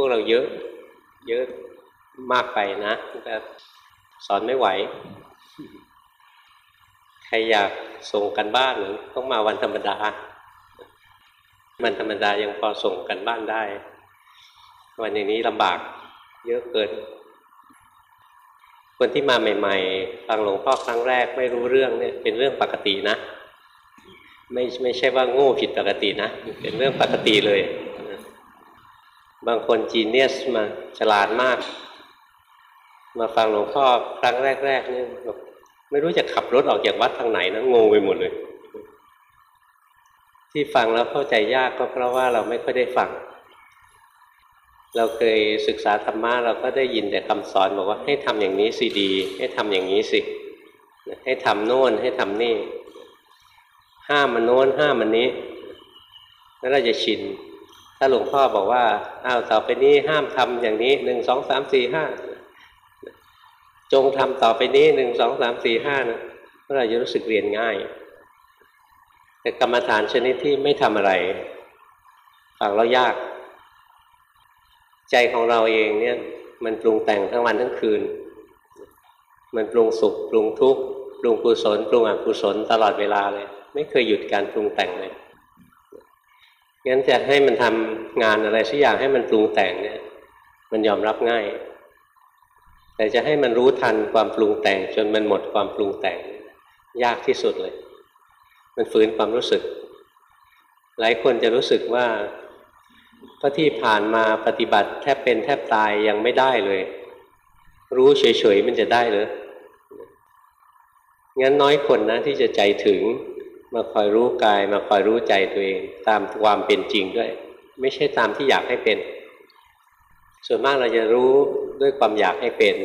วกเราเยอะ เยอะมากไปนะแต่สอนไม่ไหว ใครอยากส่งกันบ้านหรือต้องมาวันธรรมดา วันธรรมดายังพอส่งกันบ้านได้ วันอย่างนี้ลำบาก เยอะเกินคนที่มาใหม่ๆฟังหลวงพ่อครั้งแรกไม่รู้เรื่องเนี่ยเป็นเรื่องปกตินะ ไม่ไม่ใช่ว่าโง่ผิดปกตินะ เป็นเรื่องปกติเลย บางคนจีเนียสมาฉลาดมาก มาฟังหลวงพ่อครั้งแรกๆนี่ไม่รู้จะขับรถออกจากวัดทางไหนนะงงไปหมดเลย ที่ฟังแล้วเข้าใจยากก็เพราะว่าเราไม่ค่อยได้ฟัง เราเคยศึกษาธรรมะเราก็ได้ยินแต่คำสอนบอกว่าให้ทำอย่างนี้สิดี ให้ทำอย่างนี้สิ ให้ทำโน่นให้ทำนี่ ห้ามมันโน้นห้ามมันนี้แล้วเราจะชิน ถ้าหลวงพ่อบอกว่าอ้าวต่อไปนี้ห้ามทำอย่างนี้หนึ่งสองสามสี่ห้าจงทำต่อไปนี้หนึ่งสองสามสี่ห้านะเราจะรู้สึกเรียนง่าย แต่กรรมฐานชนิดที่ไม่ทำอะไรฟังแล้วยาก ใจของเราเองเนี่ย มันปรุงแต่งทั้งวันทั้งคืน มันปรุงสุข ปรุงทุกข์ปรุงกุศล ปรุงอกุศลตลอดเวลาเลย ไม่เคยหยุดการปรุงแต่งเลย งั้นจะให้มันทำงานอะไรสักอย่างให้มันปรุงแต่งเนี่ย มันยอมรับง่าย แต่จะให้มันรู้ทันความปรุงแต่ง จนมันหมดความปรุงแต่ง ยากที่สุดเลย มันฝืนความรู้สึก หลายคนจะรู้สึกว่าพระที่ผ่านมาปฏิบัติแทบเป็นแทบตายยังไม่ได้เลย รู้เฉยๆมันจะได้เลยงั้นน้อยคนนะที่จะใจถึง มาคอยรู้กายมาคอยรู้ใจตัวเอง ตามความเป็นจริงด้วย ไม่ใช่ตามที่อยากให้เป็น ส่วนมากเราจะรู้ด้วยความอยากให้เป็น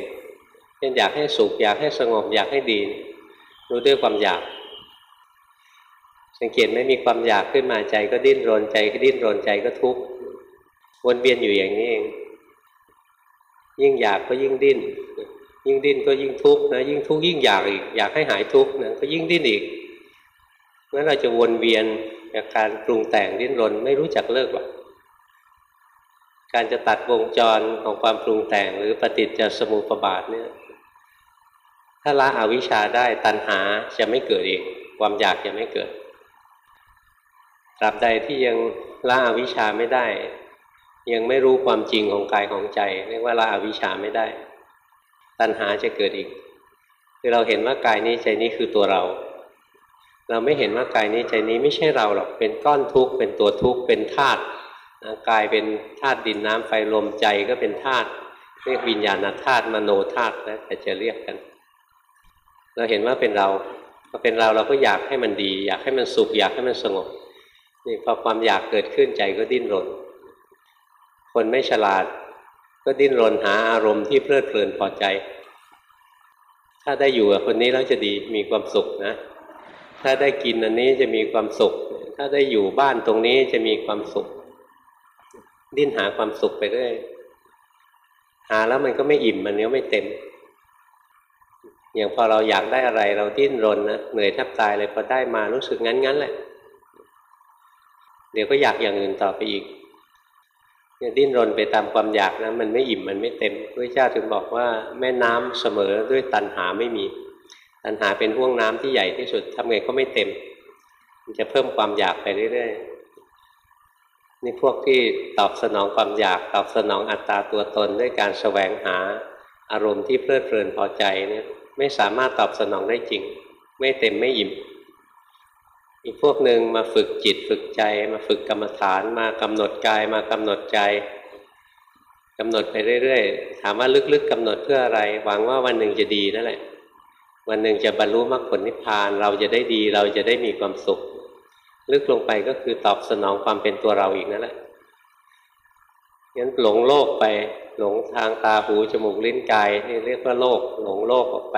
เช่นอยากให้สุขอยากให้สงบอยากให้ดี รู้ด้วยความอยาก สังเกตไม่มีความอยากขึ้นมาใจก็ดิ้นรนใจก็ดิ้นรนใจก็ทุกข์วนเวียนอยู่อย่างนี้เอง ยิ่งอยากก็ยิ่งดิ้น ยิ่งดิ้นก็ยิ่งทุกข์นะยิ่งทุกข์ยิ่งอยากอีกอยากให้หายทุกข์นะก็ยิ่งดิ้นอีก งั้นเราจะวนเวียนจากการปรุงแต่งดิ้นรนไม่รู้จักเลิกหรอกการจะตัดวงจรของความปรุงแต่งหรือปฏิจจสมุปบาทเนี่ยถ้าละอวิชชาได้ตัณหาจะไม่เกิดเอง ความอยากจะไม่เกิดตราบใดที่ยังละอวิชชาไม่ได้ ยังไม่รู้ความจริงของกายของใจ เรียกว่าละอวิชชาไม่ได้ ตัณหาจะเกิดอีก คือเราเห็นว่ากายนี้ใจนี้คือตัวเรา เราไม่เห็นว่ากายนี้ใจนี้ไม่ใช่เราหรอกเป็นก้อนทุกข์เป็นตัวทุกข์เป็นธาตุกายเป็นธาตุดินน้ำไฟลมใจก็เป็นธาตุเรียกวิญญาณธาตุมโนธาตุนะแต่จะเรียกกัน เราเห็นว่าเป็นเราพอเป็นเราเราก็อยากให้มันดี อยากให้มันสุขอยากให้มันสงบนี่พอความอยากเกิดขึ้นใจก็ดิ้นรน คนไม่ฉลาด ก็ดิ้นรนหาอารมณ์ที่เพลิดเพลินพอใจ ถ้าได้อยู่กับคนนี้แล้วจะดีมีความสุขนะ ถ้าได้กินอันนี้จะมีความสุข ถ้าได้อยู่บ้านตรงนี้จะมีความสุข ดิ้นหาความสุขไปเรื่อยหาแล้วมันก็ไม่อิ่มมันก็ไม่เต็ม อย่างพอเราอยากได้อะไร เราดิ้นรนนะเหนื่อยแทบตายเลยพอได้มารู้สึกงั้นๆแหละ เดี๋ยวก็อยากอย่างอื่นต่อไปอีกเนี่ยดิ้นรนไปตามความอยากนะมันไม่อิ่มมันไม่เต็มพระเจ้าถึงบอกว่า แม่น้ำเสมอด้วยตันหาไม่มี ตันหาเป็นห่วงน้ำที่ใหญ่ที่สุดทำไงก็ไม่เต็ม มันจะเพิ่มความอยากไปเรื่อยๆนี่พวกที่ตอบสนองความอยากตอบสนองอัตตาตัวตนด้วยการแสวงหาอารมณ์ที่เพลิดเพลินพอใจเนี่ยไม่สามารถตอบสนองได้จริง ไม่เต็มไม่อิ่มอีกพวกหนึ่งมาฝึกจิตฝึกใจ มาฝึกกรรมฐานมากำหนดกายมากำหนดใจกำหนดไปเรื่อยๆ ถามว่าลึกๆกำหนดเพื่ออะไร หวังว่าวันหนึ่งจะดีนั่นแหละ วันหนึ่งจะบรรลุมรรคผลนิพพาน เราจะได้ดีเราจะได้มีความสุข ลึกลงไปก็คือตอบสนองความเป็นตัวเราอีกนั่นแหละงั้นหลงโลกไปหลงทางตาหูจมูกลิ้นกายนี่เรียกว่าโลก หลงโลกออกไป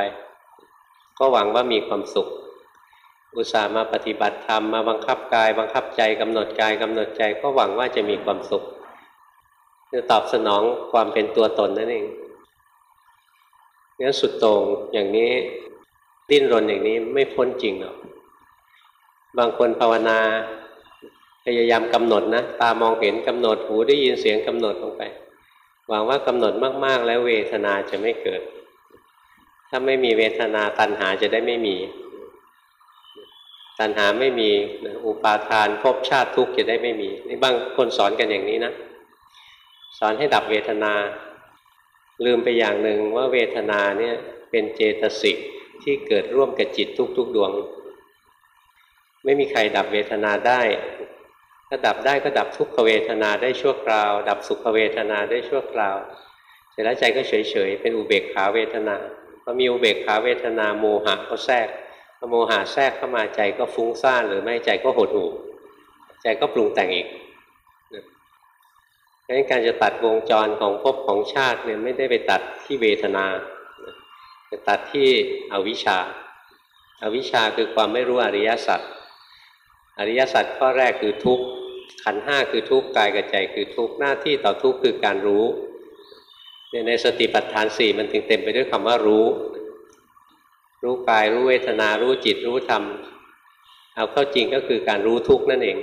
ก็หวังว่ามีความสุข อุตส่าห์มาปฏิบัติธรรมมาบังคับกาย บังคับใจกำหนดกายกำหนดใจก็หวังว่าจะมีความสุขคือตอบสนองความเป็นตัวตนนั่นเองงั้นสุดโต่งอย่างนี้ ดิ้นรนอย่างนี้ไม่พ้นจริงหรอกบางคนภาวนา พยายามกำหนดนะตามองเห็นกำหนดหูได้ยินเสียงกำหนดลงไป หวังว่ากำหนดมาก ๆ แล้วเวทนาจะไม่เกิด ถ้าไม่มีเวทนาตัณหาจะได้ไม่มี ตัณหาไม่มีอุปาทานภพชาติทุกข์จะได้ไม่มีนี่บางคนสอนกันอย่างนี้นะสอนให้ดับเวทนา ลืมไปอย่างหนึ่งว่าเวทนาเนี่ยเป็นเจตสิก ที่เกิดร่วมกับจิตทุก ๆ ดวง ไม่มีใครดับเวทนาได้ถ้าดับได้ก็ดับทุกขเวทนาได้ชั่วคราว ดับสุขเวทนาได้ชั่วคราวเสร็จแล้วใจก็เฉยๆเป็นอุเบกขาเวทนาพอมีอุเบกขาเวทนาโมหะก็แทรกพอโมหะแทรกเข้ามาใจก็ฟุ้งซ่านหรือไม่ใจก็หดหู่ใจก็ปรุงแต่งอีกดังนั้นการจะตัดวงจรของภพของชาติเนี่ยไม่ได้ไปตัดที่เวทนา จะตัดที่อวิชชาอาวิชชาคือความไม่รู้อริยสัจอริยสัจข้อแรกคือทุกข์ขันห้าคือทุกข์กายกับใจคือทุกข์หน้าที่ต่อทุกข์คือการรู้ในสติปัฏฐานสี่มันถึงเต็มไปด้วยคำว่ารู้ รู้กายรู้เวทนารู้จิตรู้ธรรม เอาเข้าจริงก็คือการรู้ทุกข์นั่นเอง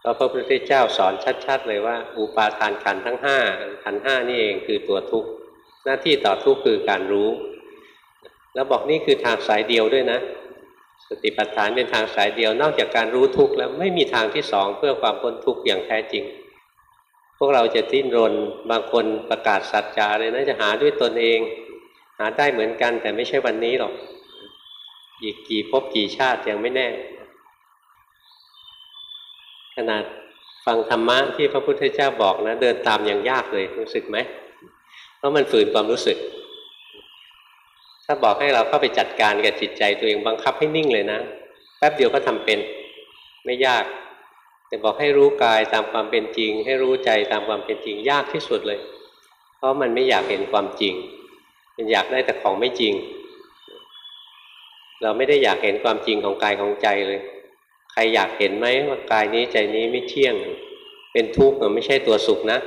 เพราะพระพุทธเจ้าสอนชัด ๆ เลยว่า อุปาทานขันทั้งห้าขันห้านี่เองคือตัวทุกข์ หน้าที่ต่อทุกข์คือการรู้ แล้วบอกนี่คือทางสายเดียวด้วยนะ สติปัฏฐานเป็นทางสายเดียวนอกจากการรู้ทุกข์แล้วไม่มีทางที่สองเพื่อความพ้นทุกข์อย่างแท้จริง พวกเราจะทิ้นรนบางคนประกาศสัจจาเลยนะจะหาด้วยตนเอง หาได้เหมือนกันแต่ไม่ใช่วันนี้หรอก อีกกี่ภพกี่ชาติยังไม่แน่ ขนาดฟังธรรมะที่พระพุทธเจ้าบอกนะ เดินตามอยังยากเลยรู้สึกไหม เพราะมันฝืนความรู้สึก ถ้าบอกให้เราเข้าไปจัดการกับจิตใจตัวเองบังคับให้นิ่งเลยนะ แป๊บเดียวก็ทำเป็น ไม่ยาก แต่บอกให้รู้กายตามความเป็นจริง ให้รู้ใจตามความเป็นจริงยากที่สุดเลย เพราะมันไม่อยากเห็นความจริง มันอยากได้แต่ของไม่จริง เราไม่ได้อยากเห็นความจริงของกายของใจเลย ใครอยากเห็นไหมว่ากายนี้ใจนี้ไม่เที่ยง เป็นทุกข์มันไม่ใช่ตัวสุขนะ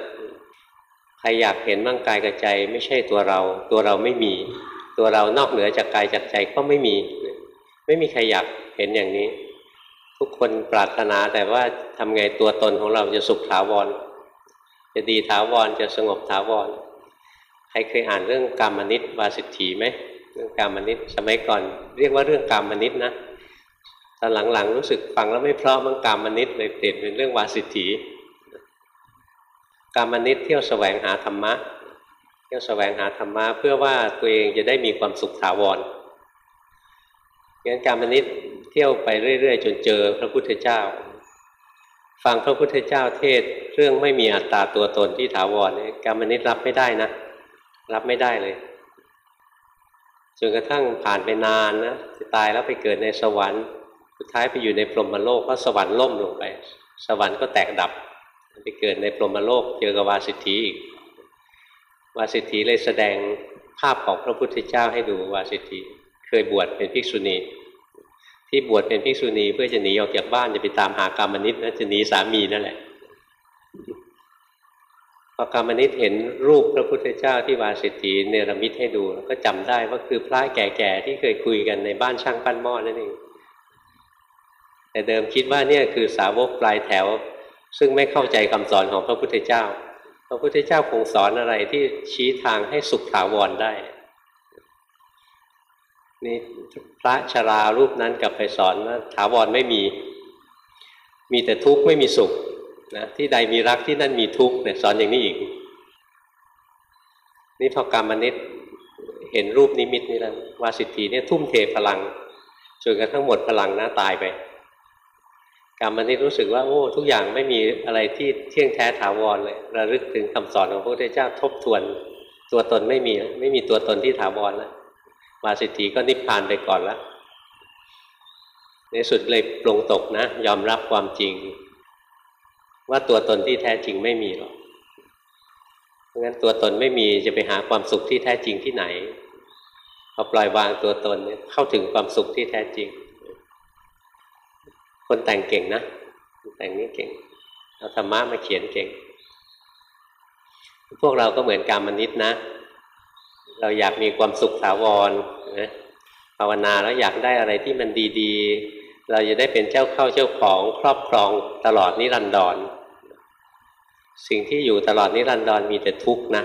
รอยากเห็นร่างกายกับใจไม่ใช่ตัวเรา ตัวเราไม่มี ตัวเรานอกเหนือจากกายจากใจก็ไม่มี ไม่มีใครอยากเห็นอย่างนี้ ทุกคนปรารถนาแต่ว่าทำไงตัวตนของเราจะสุขถาวร จะดีถาวรจะสงบถาวร ใครเคยอ่านเรื่องกรรมนิตวาสิทธีไหมเรื่องกรรมนิตสมัยก่อน เรียกว่าเรื่องกรรมนิตนะตอนหลังๆรู้สึกฟังแล้วไม่เพราะมันกรรมนิตเลยเปลี่ยนเป็นเรื่องวาสิทธี กรรมนิตเที่ยวแสวงหาธรรมะ เที่ยวแสวงหาธรรมะเพื่อว่าตัวเองจะได้มีความสุขถาวรงั้นการมนิตเที่ยวไปเรื่อย ๆ จนเจอพระพุทธเจ้า ฟังพระพุทธเจ้าเทศเรื่องไม่มีอัตตาตัวตนที่ถาวรเนี่ยการมนิตรับไม่ได้นะ รับไม่ได้เลยจนกระทั่งผ่านไปนานนะจะตายแล้วไปเกิดในสวรรค์ สุดท้ายไปอยู่ในพรหมโลกเพราะสวรรค์ล่มลงไป สวรรค์ก็แตกดับ ไปเกิดในพรมโลกเจอกับวาสิทธีอีกวาสิทธีเลยแสดงภาพของพระพุทธเจ้าให้ดูวาสิทธีเคยบวชเป็นภิกษุณี ที่บวชเป็นภิกษุณีเพื่อจะหนีออกจากบ้านจะไปตามหากรรมนิตนะจะหนีสามีนั่นแหละพอกรรมนิตเห็นรูปพระพุทธเจ้าที่วาสิทธีเนรมิตให้ดูก็จำได้ว่าคือพระแก่ๆที่เคยคุยกันในบ้านช่างปั้นหม้อนั่นเองแต่เดิมคิดว่าเนี่ยคือสาวกปลายแถว ซึ่งไม่เข้าใจคำสอนของพระพุทธเจ้า พระพุทธเจ้าคงสอนอะไรที่ชี้ทางให้สุขถาวรได้ นี่พระชรารูปนั้นกลับไปสอนว่าถาวรไม่มี มีแต่ทุกข์ไม่มีสุขนะที่ใดมีรักที่นั่นมีทุกข์เนี่ยสอนอย่างนี้อีก นี่พอกรรมนิตเห็นรูปนิมิตนี่แล้ววาสิทธีเนี่ยทุ่มเทพลังจนกระทั่งหมดพลังนะตายไป กรรมนี้รู้สึกว่าโอ้ทุกอย่างไม่มีอะไรที่เที่ยงแท้ถาวรเลยระลึกถึงคำสอนของพระพุทธเจ้าทบทวน ตัวตนไม่มีไม่มีตัวตนที่ถาวรแล้ววาสิทธิก็นิพพานไปก่อนแล้วในสุดเลยปรงตกนะ ยอมรับความจริง ว่าตัวตนที่แท้จริงไม่มีหรอกเพราะงั้นตัวตนไม่มีจะไปหาความสุขที่แท้จริงที่ไหนพอปล่อยวางตัวตนเข้าถึงความสุขที่แท้จริง คนแต่งเก่งนะแต่งนี่เก่งเอาธรรมะมาเขียนเก่ง พวกเราก็เหมือนกามนิตนะ เราอยากมีความสุขถาวรนะภาวนาแล้วอยากได้อะไรที่มันดีๆ เราจะได้เป็นเจ้าเข้าเจ้าของครอบครองตลอดนิรันดร สิ่งที่อยู่ตลอดนิรันดรมีแต่ทุกข์นะ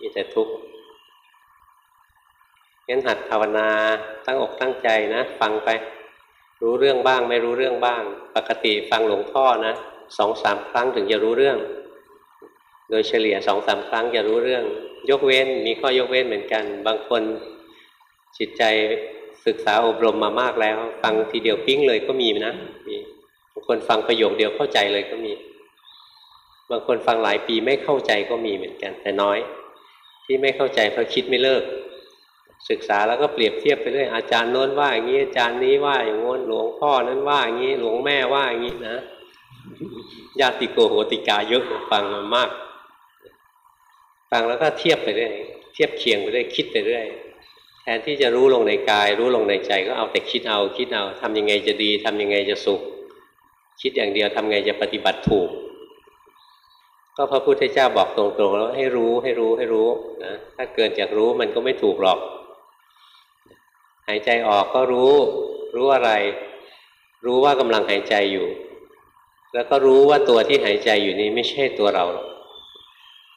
มีแต่ทุกข์งั้นหัดภาวนาตั้งอกตั้งใจนะ ฟังไป รู้เรื่องบ้างไม่รู้เรื่องบ้าง ปกติฟังหลวงพ่อนะสองสามครั้งถึงจะรู้เรื่อง โดยเฉลี่ยสองสามครั้งจะรู้เรื่อง ยกเว้นมีข้อยกเว้นเหมือนกัน บางคนจิตใจศึกษาอบรมมามากแล้ว ฟังทีเดียวปิ้งเลยก็มีนะมีบางคนฟังประโยคเดียวเข้าใจเลยก็มี บางคนฟังหลายปีไม่เข้าใจก็มีเหมือนกัน แต่น้อย ที่ไม่เข้าใจเพราะคิดไม่เลิก ศึกษาแล้วก็เปรียบเทียบไปเรื่อยอาจารย์โน้นว่าอย่างนี้อาจารย์นี้ว่าอย่างโน้นหลวงพ่อนั้นว่าอย่างนี้หลวงแม่ว่าอย่างนี้นะญาติโกโหติกาเยอะฟังมามากฟังแล้วก็เทียบไปเรื่อยเทียบเคียงไปเรื่อยคิดไปเรื่อยแทนที่จะรู้ลงในกาย รู้ลงในใจก็เอาแต่คิดเอาคิดเอาทำยังไงจะดีทำยังไงจะสุข คิดอย่างเดียวทำไงจะปฏิบัติถูก ก็พระพุทธเจ้าบอกตรงๆแล้วให้รู้ให้รู้ให้รู้นะถ้าเกินจากรู้มันก็ไม่ถูกหรอก หายใจออกก็รู้ รู้อะไร รู้ว่ากำลังหายใจอยู่ แล้วก็รู้ว่าตัวที่หายใจอยู่นี้ไม่ใช่ตัวเรา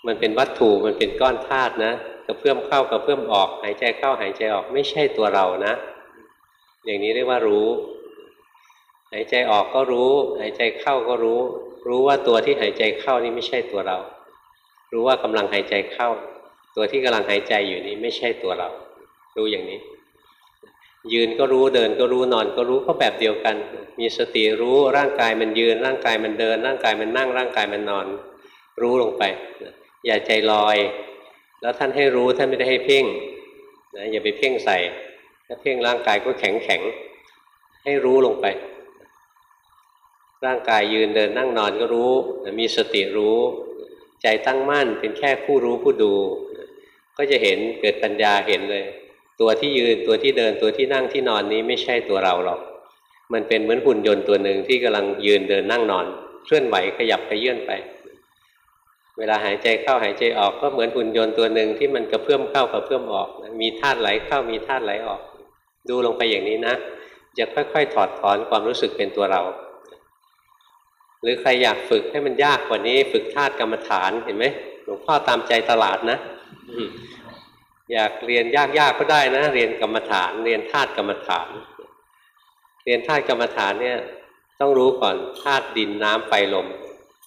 มันเป็นวัตถุมันเป็นก้อนธาตุนะกระเพื่อมเข้ากระเพื่อมออก หายใจเข้าหายใจออกไม่ใช่ตัวเรานะ อย่างนี้เรียกว่ารู้ หายใจออกก็รู้ หายใจเข้าก็รู้ รู้ว่าตัวที่หายใจเข้านี่ไม่ใช่ตัวเรา รู้ว่ากำลังหายใจเข้า ตัวที่กำลังหายใจอยู่นี้ไม่ใช่ตัวเรา รู้อย่างนี้ ยืนก็รู้เดินก็รู้นอนก็รู้ก็แบบเดียวกัน มีสติรู้ร่างกายมันยืน ร่างกายมันเดิน ร่างกายมันนั่ง ร่างกายมันนอน รู้ลงไป อย่าใจลอย แล้วท่านให้รู้ท่านไม่ได้ให้เพ่งนะอย่าไปเพ่งใส่ถ้าเพ่งร่างกายก็แข็งแข็งให้รู้ลงไป ร่างกายยืนเดินนั่งนอนก็รู้ มีสติรู้ ใจตั้งมั่นเป็นแค่ผู้รู้ผู้ดู ก็จะเห็นเกิดปัญญาเห็นเลย ตัวที่ยืนตัวที่เดินตัวที่นั่งที่นอนนี้ไม่ใช่ตัวเราหรอก มันเป็นเหมือนหุ่นยนต์ตัวหนึ่งที่กำลังยืนเดินนั่งนอน เคลื่อนไหวขยับขยื่นไป เวลาหายใจเข้าหายใจออกก็เหมือนหุ่นยนต์ตัวหนึ่งที่มันกระเพื่อมเข้ากระเพื่อมออก มีธาตุไหลเข้ามีธาตุไหลออก ดูลงไปอย่างนี้นะ จะค่อยๆ ถอดถอนความรู้สึกเป็นตัวเรา หรือใครอยากฝึกให้มันยากกว่านี้ ฝึกธาตุกรรมฐานเห็นไหมหลวงพ่อตามใจตลาดนะ อยากเรียนยากๆก็ได้นะ เรียนกรรมฐาน เรียนธาตุกรรมฐาน เรียนธาตุกรรมฐานเนี่ยต้องรู้ก่อนธาตุดินน้ำไฟลม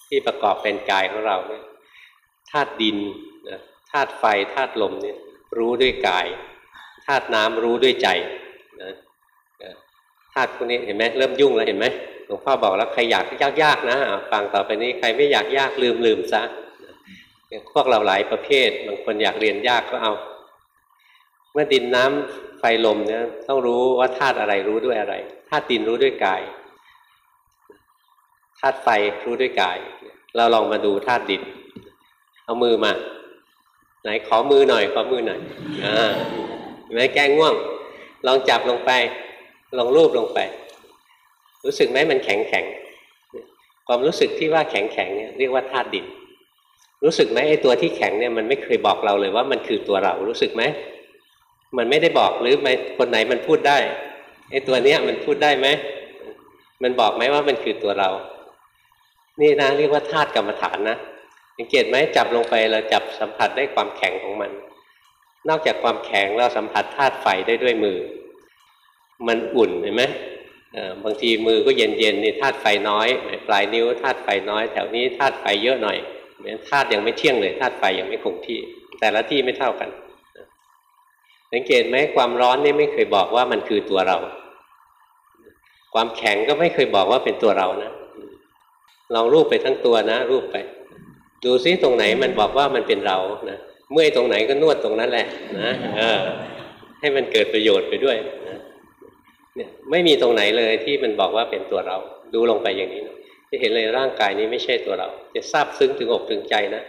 ที่ประกอบเป็นกายของเราเนี่ยธาตุดินธาตุไฟธาตุลมเนี่ยรู้ด้วยกายธาตุน้ำรู้ด้วยใจนะธาตุพวกนี้เห็นไหมเริ่มยุ่งแล้วเห็นไหมหลวงพ่อบอกแล้วใครอยากยากๆนะฟังต่อไปนี้ใครไม่อยากยากลืมลืมซะพวกเราหลายประเภทบางคนอยากเรียนยากก็เอา มื่อดินน้ำไฟลมเนี่ยต้องรู้ว่าธาตุอะไรรู้ด้วยอะไรธาตุดินรู้ด้วยกายธาตุไฟรู้ด้วยกาย เราลองมาดูธาตุดิน เอามือมา ไหนขอมือหน่อย ขอมือหน่อยอ่าไม่แก้ง่วง ลองจับลงไป ลองรูปลงไป รู้สึกไหมมันแข็งแข็งความรู้สึกที่ว่าแข็งแข็งเนี่ยเรียกว่าธาตุดิน รู้สึกไหมไอ้ตัวที่แข็งเนี่ยมันไม่เคยบอกเราเลยว่ามันคือตัวเรารู้สึกไหม มันไม่ได้บอกหรือไม่คนไหนมันพูดได้ไอ้ตัวเนี้ยมันพูดได้ไหมมันบอกไหมว่ามันคือตัวเรา นี่นะเรียกว่าธาตุกรรมฐานนะสังเกตไหมจับลงไปเราจับสัมผัสได้ความแข็งของมัน นอกจากความแข็งเราสัมผัสธาตุไฟได้ด้วยมือ มันอุ่นเห็นไหมบางทีมือก็เย็นๆนี่ธาตุไฟน้อยปลายนิ้วธาตุไฟน้อย แถวนี้ธาตุไฟเยอะหน่อยธาตุยังไม่เที่ยงเลยธาตุไฟยังไม่คงที่ แต่ละที่ไม่เท่ากัน สังเกตไหมความร้อนนี่ไม่เคยบอกว่ามันคือตัวเรา ความแข็งก็ไม่เคยบอกว่าเป็นตัวเรานะลองรูปไปทั้งตัวนะ รูปไป ดูซิตรงไหนมันบอกว่ามันเป็นเรานะเมื่อยตรงไหนก็นวดตรงนั้นแหละนะเออ ให้มันเกิดประโยชน์ไปด้วยนะเนี่ยไม่มีตรงไหนเลยที่มันบอกว่าเป็นตัวเรา ดูลงไปอย่างนี้นะจะเห็นเลยร่างกายนี้ไม่ใช่ตัวเรา จะทราบซึ้งถึงอกถึงใจนะ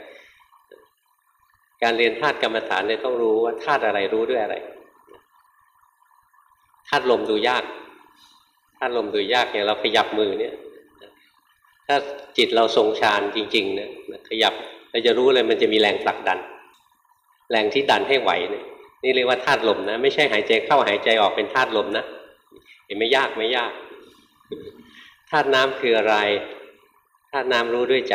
การเรียนธาตุกรรมฐานเนี่ยต้องรู้ว่าธาตุอะไรรู้ด้วยอะไรธาตุลมดูยากธาตุลมดูยากอย่างเราขยับมือเนี่ย ถ้าจิตเราทรงฌานจริงๆเนี่ยขยับเราจะรู้เลยมันจะมีแรงผลักดัน แรงที่ดันให้ไหวเนี่ยนี่เรียกว่าธาตุลมนะ ไม่ใช่หายใจเข้าหายใจออกเป็นธาตุลมนะเห็นไม่ยากไม่ยากธาตุน้ำคืออะไรธาตุน้ำรู้ด้วยใจ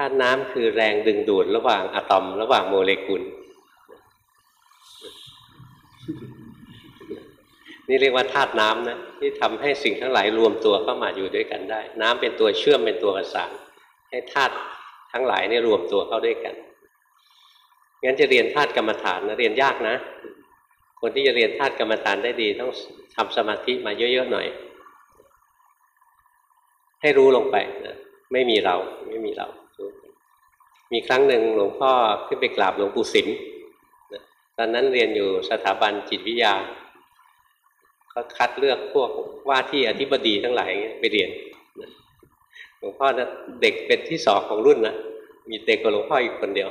ธาตุน้ำคือแรงดึงดูดระหว่างอะตอม ระหว่างโมเลกุล นี่เรียกว่าธาตุน้ำนะที่ทำให้สิ่งทั้งหลายรวมตัวเข้ามาอยู่ด้วยกันได้ น้ำเป็นตัวเชื่อมเป็นตัวประสานให้ธาตุทั้งหลายนี่รวมตัวเข้าด้วยกันงั้นจะเรียนธาตุกรรมฐานนะเรียนยากนะ คนที่จะเรียนธาตุกรรมฐานได้ดี ต้องทำสมาธิมาเยอะๆหน่อย ให้รู้ลงไปนะไม่มีเราไม่มีเรา มีครั้งหนึ่งหลวงพ่อขึ้นไปกราบหลวงปู่สิมนตอนนั้นเรียนอยู่สถาบันจิตวิทยาก็คัดเลือกพวกว่าที่อธิบดีทั้งหลายไปเรียนหลวงพ่อนะเด็กเป็นที่สองของรุ่นนะมีเด็กกว่าหลวงพ่ออีกคนเดียว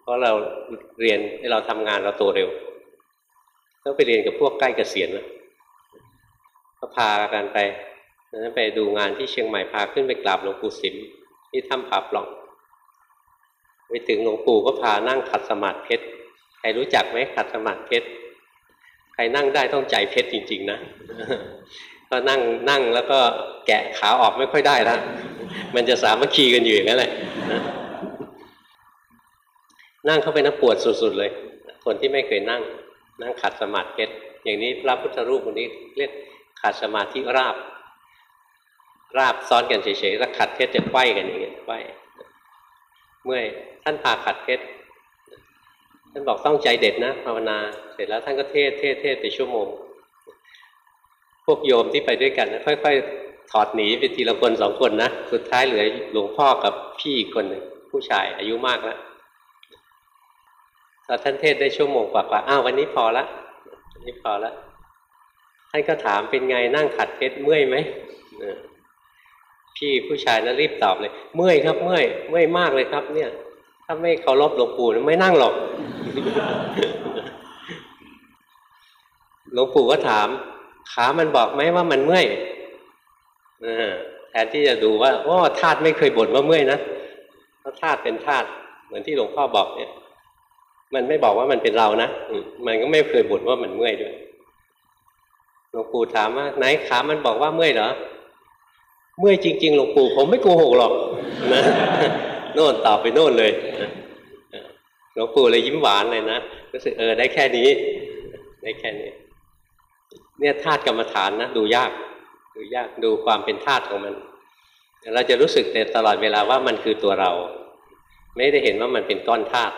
เพราะเราเรียนให้เราทำงานเราโตเร็วต้องไปเรียนกับพวกใกล้เกษียณนะก็พากันไปนั้นไปดูงานที่เชียงใหม่พาขึ้นไปกราบหลวงปู่สิมที่ถ้ำผาปล่อง ไปถึงหลวงปู่ก็พานั่งขัดสมาธิเพชรใครรู้จักไหมขัดสมาธิเพชรใครนั่งได้ต้องใจเพชรจริง ๆ นะก็นั่งนั่งแล้วก็แกะขาออกไม่ค่อยได้ล้วมันจะสามัคคีกันอยู่อย่างนั้นแหละนั่งเข้าไปนะปวดสุดๆเลย คนที่ไม่เคยนั่ง นั่งขัดสมาธิเพชรอย่างนี้พระพุทธรูปคนนี้เรียกขัดสมาธิราบ ราบซ้อนกันเฉยๆแล้วขัดเพชรจะไขว้กันอย่างเงี้ยไขว้ เมื่อยท่านพาขัดเพชรท่านบอกต้องใจเด็ดนะภาวนา เสร็จแล้วท่านก็เทศเทศเทศไปชั่วโมง พวกโยมที่ไปด้วยกันนะค่อยๆ ถอดหนีไปทีละคนสองคนนะ สุดท้ายเหลือหลวงพ่อกับพี่คนหนึ่งผู้ชายอายุมากแล้วตอท่านเทศได้ชั่วโมงกว่าๆอ้าววันนี้พอละวันนี้พอละท่านก็ถามเป็นไงนั่งขัดเพชรเมื่อยไหม พี่ผู้ชายนะรีบตอบเลย เมื่อยครับ เมื่อยเมื่อยมากเลยครับ เนี่ย ถ้าไม่เคารพหลวงปู่ไม่นั่งหรอกหลวงปู่ก็ถาม ขามันบอกไหมว่ามันเมื่อยแทนที่จะดูว่าโอ้ธาตุไม่เคยบ่นว่าเมื่อยนะเพราะธาตุเป็นธาตุเหมือนที่หลวงพ่อบอกเนี่ย มันไม่บอกว่ามันเป็นเรานะมันก็ไม่เคยบ่นว่ามันเมื่อยด้วยหลวงปู่ถามว่าไหนขามันบอกว่าเมื่อยเหรอ เมื่อยจริงๆหลวงปู่ผมไม่โกหกหรอกนะโน่นตอบไปโน่นเลยหลวงปู่เลยยิ้มหวานเลยนะรู้สึกเออได้แค่นี้ ได้แค่นี้ เนี่ยธาตุกรรมฐานนะดูยาก ดูยากดูความเป็นธาตุของมัน เราจะรู้สึกแต่ตลอดเวลาว่ามันคือตัวเรา ไม่ได้เห็นว่ามันเป็นก้อนธาตุ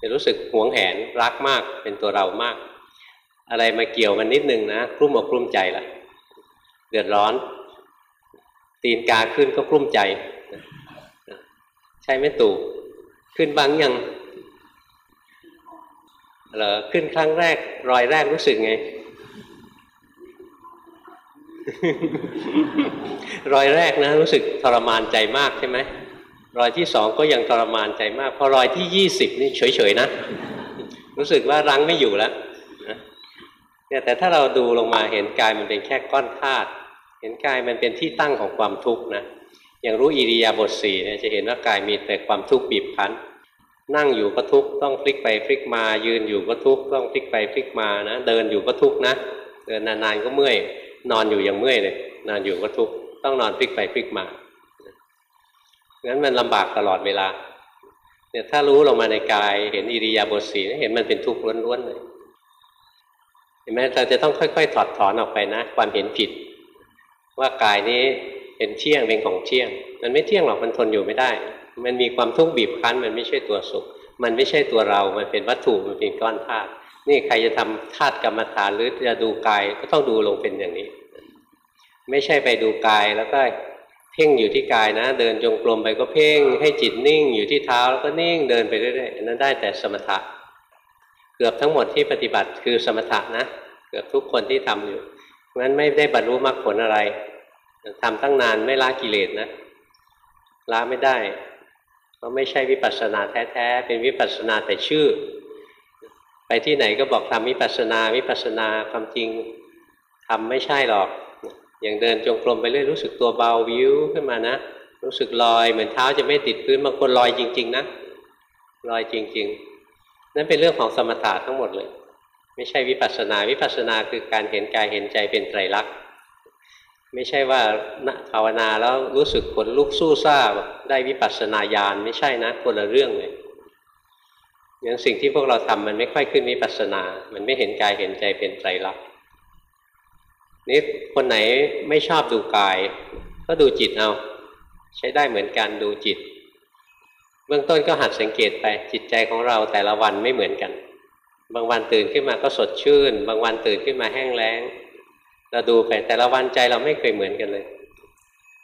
จะรู้สึกหวงแหนรักมากเป็นตัวเรามาก อะไรมาเกี่ยวมันนิดนึงนะกลุ้มอกกลุ้มใจละเดือดร้อน ตีนกาขึ้นก็กลุ้มใจ ใช่ไหมตู่ขึ้นบางยังเหรอขึ้นครั้งแรก รอยแรกรู้สึกไง รอยแรกนะ รู้สึกทรมานใจมากใช่ไหมรอยที่สองก็ยังทรมานใจมาก พอรอยที่ยี่สิบนี่เฉยๆนะ รู้สึกว่ารั้งไม่อยู่แล้วเนี่ยแต่ถ้าเราดูลงมาเห็นกายมันเป็นแค่ก้อนธาตุ เห็นกายมันเป็นที่ตั้งของความทุกข์นะอย่างรู้อิริยาบถสี่เนี่ยจะเห็นว่ากายมีแต่ความทุกข์บีบคั้น นั่งอยู่ก็ทุกข์ต้องพลิกไปพลิกมา ยืนอยู่ก็ทุกข์ต้องพลิกไปพลิกมานะ เดินอยู่ก็ทุกข์นะ เดินนานๆก็เมื่อย นอนอยู่ยังเมื่อยเลย นอนอยู่ก็ทุกข์ต้องนอนพลิกไปพลิกมางั้นมันลำบากตลอดเวลา เนี่ยถ้ารู้ลงมาในกายเห็นอิริยาบถสี่เห็นมันเป็นทุกข์ล้วนๆเลย เห็นไหมเราจะต้องค่อยๆถอดถอนออกไปนะ ความเห็นผิด ว่ากายนี้เป็นเที่ยงเป็นของเที่ยง มันไม่เที่ยงหรอกมันทนอยู่ไม่ได้ มันมีความทุกข์บีบคั้น มันไม่ใช่ตัวสุข มันไม่ใช่ตัวเรา มันเป็นวัตถุมันเป็นก้อนธาตุนี่ใครจะทำธาตุกรรมฐานหรือจะดูกายก็ต้องดูลงเป็นอย่างนี้ ไม่ใช่ไปดูกายแล้วก็เพ่งอยู่ที่กายนะ เดินจงกรมไปก็เพ่งให้จิตนิ่งอยู่ที่เท้าแล้วก็นิ่งเดินไปเรื่อยๆนั้นได้แต่สมถะ เกือบทั้งหมดที่ปฏิบัติคือสมถะนะ เกือบทุกคนที่ทำอยู่ เพราะฉะนั้นไม่ได้บรรลุมรรคผลอะไรทำตั้งนานไม่ละกิเลสนะละไม่ได้เพราะไม่ใช่วิปัสสนาแท้ๆเป็นวิปัสสนาแต่ชื่อ ไปที่ไหนก็บอกทำวิปัสสนาวิปัสสนาความจริงทำไม่ใช่หรอก อย่างเดินจงกรมไปเรื่อยรู้สึกตัวเบาวิวขึ้นมานะรู้สึกลอยเหมือนเท้าจะไม่ติดพื้นบางคนลอยจริง ๆ นะลอยจริง ๆ นั่นเป็นเรื่องของสมถะทั้งหมดเลย ไม่ใช่วิปัสนาวิปัสนาคือการเห็นกายเห็นใจเป็นไตรลักษณ์ไม่ใช่ว่าภาวนาแล้วรู้สึกขนลุกสู้ซ่าได้วิปัสสนาญาณไม่ใช่นะคนละเรื่องเลยอย่างสิ่งที่พวกเราทำมันไม่ค่อยขึ้นวิปัสสนา มันไม่เห็นกายเห็นใจเป็นไตรลักษณ์นี่คนไหนไม่ชอบดูกาย ก็ดูจิตเอา ใช้ได้เหมือนกันดูจิต เบื้องต้นก็หัดสังเกตไปจิตใจของเราแต่ละวันไม่เหมือนกัน บางวันตื่นขึ้นมาก็สดชื่น บางวันตื่นขึ้นมาแห้งแล้ง เราดูไปแต่ละวันใจเราไม่เคยเหมือนกันเลย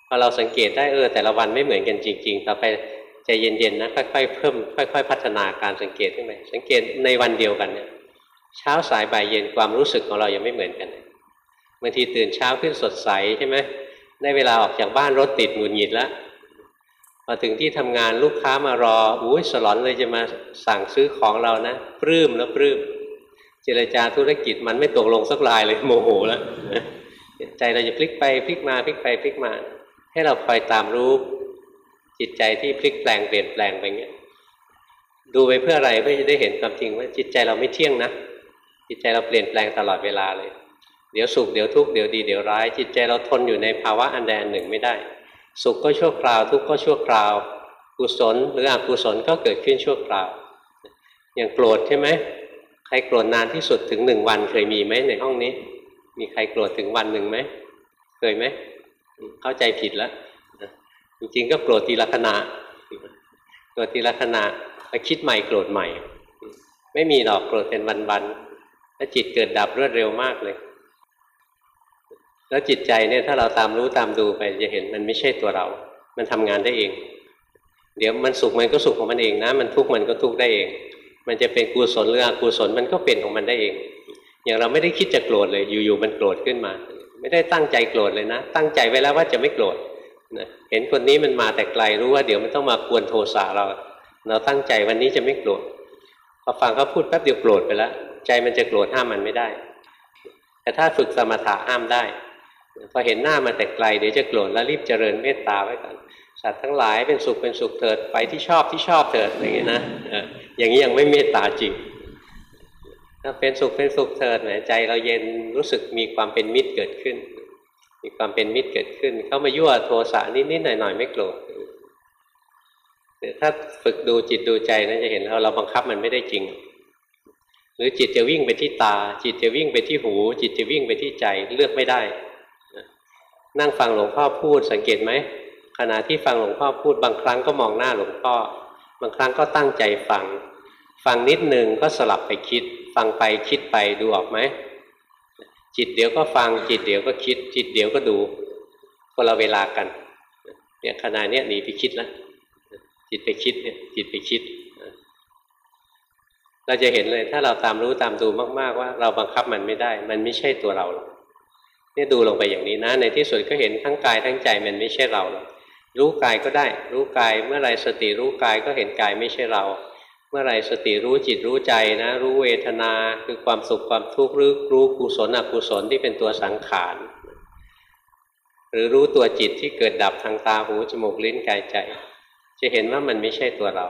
พอเราสังเกตได้เออแต่ละวันไม่เหมือนกันจริง ๆ ต่อไปใจเย็นๆนะค่อยๆเพิ่มค่อย ๆ พัฒนาการสังเกตขึ้นไปสังเกตในวันเดียวกันเนี่ยเช้าสายบ่ายเย็นความรู้สึกของเรายังไม่เหมือนกันบางทีตื่นเช้าขึ้นสดใสใช่ไหมได้เวลาออกจากบ้านรถติดหงุดหงิดแล้ว พอถึงที่ทำงานลูกค้ามารออุ้ยสลอนเลยจะมาสั่งซื้อของเรานะปลื้มแล้วปลื้มเจรจาธุรกิจมันไม่ตกลงสักลายเลยโมโหแล้วใจเราจะพลิกไปพลิกมาพลิกไปพลิกมา ให้เราคอยตามรู้จิตใจที่พลิกแปลงเปลี่ยนแปลงไปเงี้ยดูไปเพื่ออะไรเพื่อจะได้เห็นความจริงว่าจิตใจเราไม่เที่ยงนะจิตใจเราเปลี่ยนแปลงตลอดเวลาเลย เดี๋ยวสุขเดี๋ยวทุกข์เดี๋ยวดีเดี๋ยวร้าย จิตใจเราทนอยู่ในภาวะอันใดอันหนึ่งไม่ได้ สุขก็ชั่วคราว ทุกข์ก็ชั่วคราว กุศลหรืออกุศลก็เกิดขึ้นชั่วคราว อย่างโกรธใช่ไหมใครโกรธนานที่สุดถึงหนึ่งวันเคยมีไหมในห้องนี้ มีใครโกรธถึงวันหนึ่งไหมเคยไหมเข้าใจผิดแล้วจริงๆก็โกรธทีละขณะโกรธทีละขณะไปคิดใหม่โกรธใหม่ ไม่มีหรอกโกรธเป็นวันๆแล้วจิตเกิดดับรวดเร็วมากเลย แล้วจิตใจเนี่ยถ้าเราตามรู้ตามดูไปจะเห็นมันไม่ใช่ตัวเรา มันทำงานได้เอง เดี๋ยวมันสุขมันก็สุขของมันเองนะ มันทุกข์มันก็ทุกข์ได้เอง มันจะเป็นกุศลหรืออกุศลมันก็เป็นของมันได้เอง อย่างเราไม่ได้คิดจะโกรธเลย อยู่ๆมันโกรธขึ้นมา ไม่ได้ตั้งใจโกรธเลยนะ ตั้งใจไว้แล้วว่าจะไม่โกรธนะเห็นคนนี้มันมาแต่ไกลรู้ว่าเดี๋ยวมันต้องมากวนโทสะเรา เราตั้งใจวันนี้จะไม่โกรธพอฟังเขาพูดแป๊บเดียวโกรธไปแล้ว ใจมันจะโกรธห้ามมันไม่ได้ แต่ถ้าฝึกสมถะห้ามได้ พอเห็นหน้ามาแต่ไกลเดี๋ยวจะโกรธแล้วรีบเจริญเมตตาไว้ก่อนสัตว์ทั้งหลายเป็นสุขเป็นสุขเถิดไปที่ชอบที่ชอบเถิดอย่างนี้นะอย่างนี้ยังไม่เมตตาจริงถ้าเป็นสุขเป็นสุขเถิดแหมใจเราเย็นรู้สึกมีความเป็นมิตรเกิดขึ้น มีความเป็นมิตรเกิดขึ้น เขามายั่วโทสะนิดๆหน่อยๆไม่โกรธแต่ถ้าฝึกดูจิตดูใจนะจะเห็นเราเราบังคับมันไม่ได้จริง หรือจิตจะวิ่งไปที่ตา จิตจะวิ่งไปที่หู จิตจะวิ่งไปที่ใจเลือกไม่ได้ นั่งฟังหลวงพ่อพูดสังเกตไหมขณะที่ฟังหลวงพ่อพูดบางครั้งก็มองหน้าหลวงพ่อ บางครั้งก็ตั้งใจฟัง ฟังนิดหนึ่งก็สลับไปคิด ฟังไปคิดไปดูออกไหมจิตเดี๋ยวก็ฟังจิตเดี๋ยวก็คิด จิตเดี๋ยวก็ดูคนละเวลากันเนี่ยขณะนี้หนีไปคิดแล้วจิตไปคิดเนี่ยจิตไปคิด เราจะเห็นเลยถ้าเราตามรู้ตามดูมาก ๆ ว่า เราบังคับมันไม่ได้ มันไม่ใช่ตัวเราหรอก นี่ดูลงไปอย่างนี้นะ ในที่สุดก็เห็นทั้งกายทั้งใจมันไม่ใช่เราหรอกรู้กายก็ได้ รู้กายเมื่อไรสติรู้กายก็เห็นกายไม่ใช่เรา เมื่อไรสติรู้จิตรู้ใจนะ รู้เวทนาคือความสุขความทุกข์รู้รู้กุศลอกุศลที่เป็นตัวสังขารหรือรู้ตัวจิตที่เกิดดับทางตาหูจมูกลิ้นกายใจ จะเห็นว่ามันไม่ใช่ตัวเรา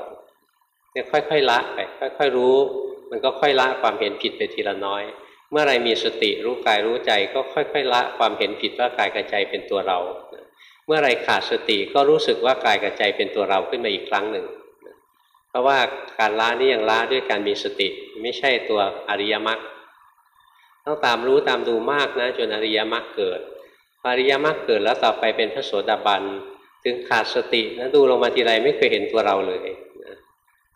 เนี่ยค่อยๆละไปค่อย ๆ รู้ มันก็ค่อยละความเห็นผิดไปทีละน้อย เมื่อไรมีสติรู้กายรู้ใจก็ค่อย ๆ ละความเห็นผิดว่ากายกับใจเป็นตัวเรา เมื่อไรขาดสติก็รู้สึกว่ากายกับใจเป็นตัวเราขึ้นมาอีกครั้งหนึ่งเพราะว่าการละนี่ยังละด้วยการมีสติ ไม่ใช่ตัวอริยมรรคต้องตามรู้ตามดูมากนะจนอริยมรรคเกิดอริยมรรคเกิดแล้วต่อไปเป็นพระโสดาบันถึงขาดสตินะดูลงมาทีไรไม่เคยเห็นตัวเราเลยนะ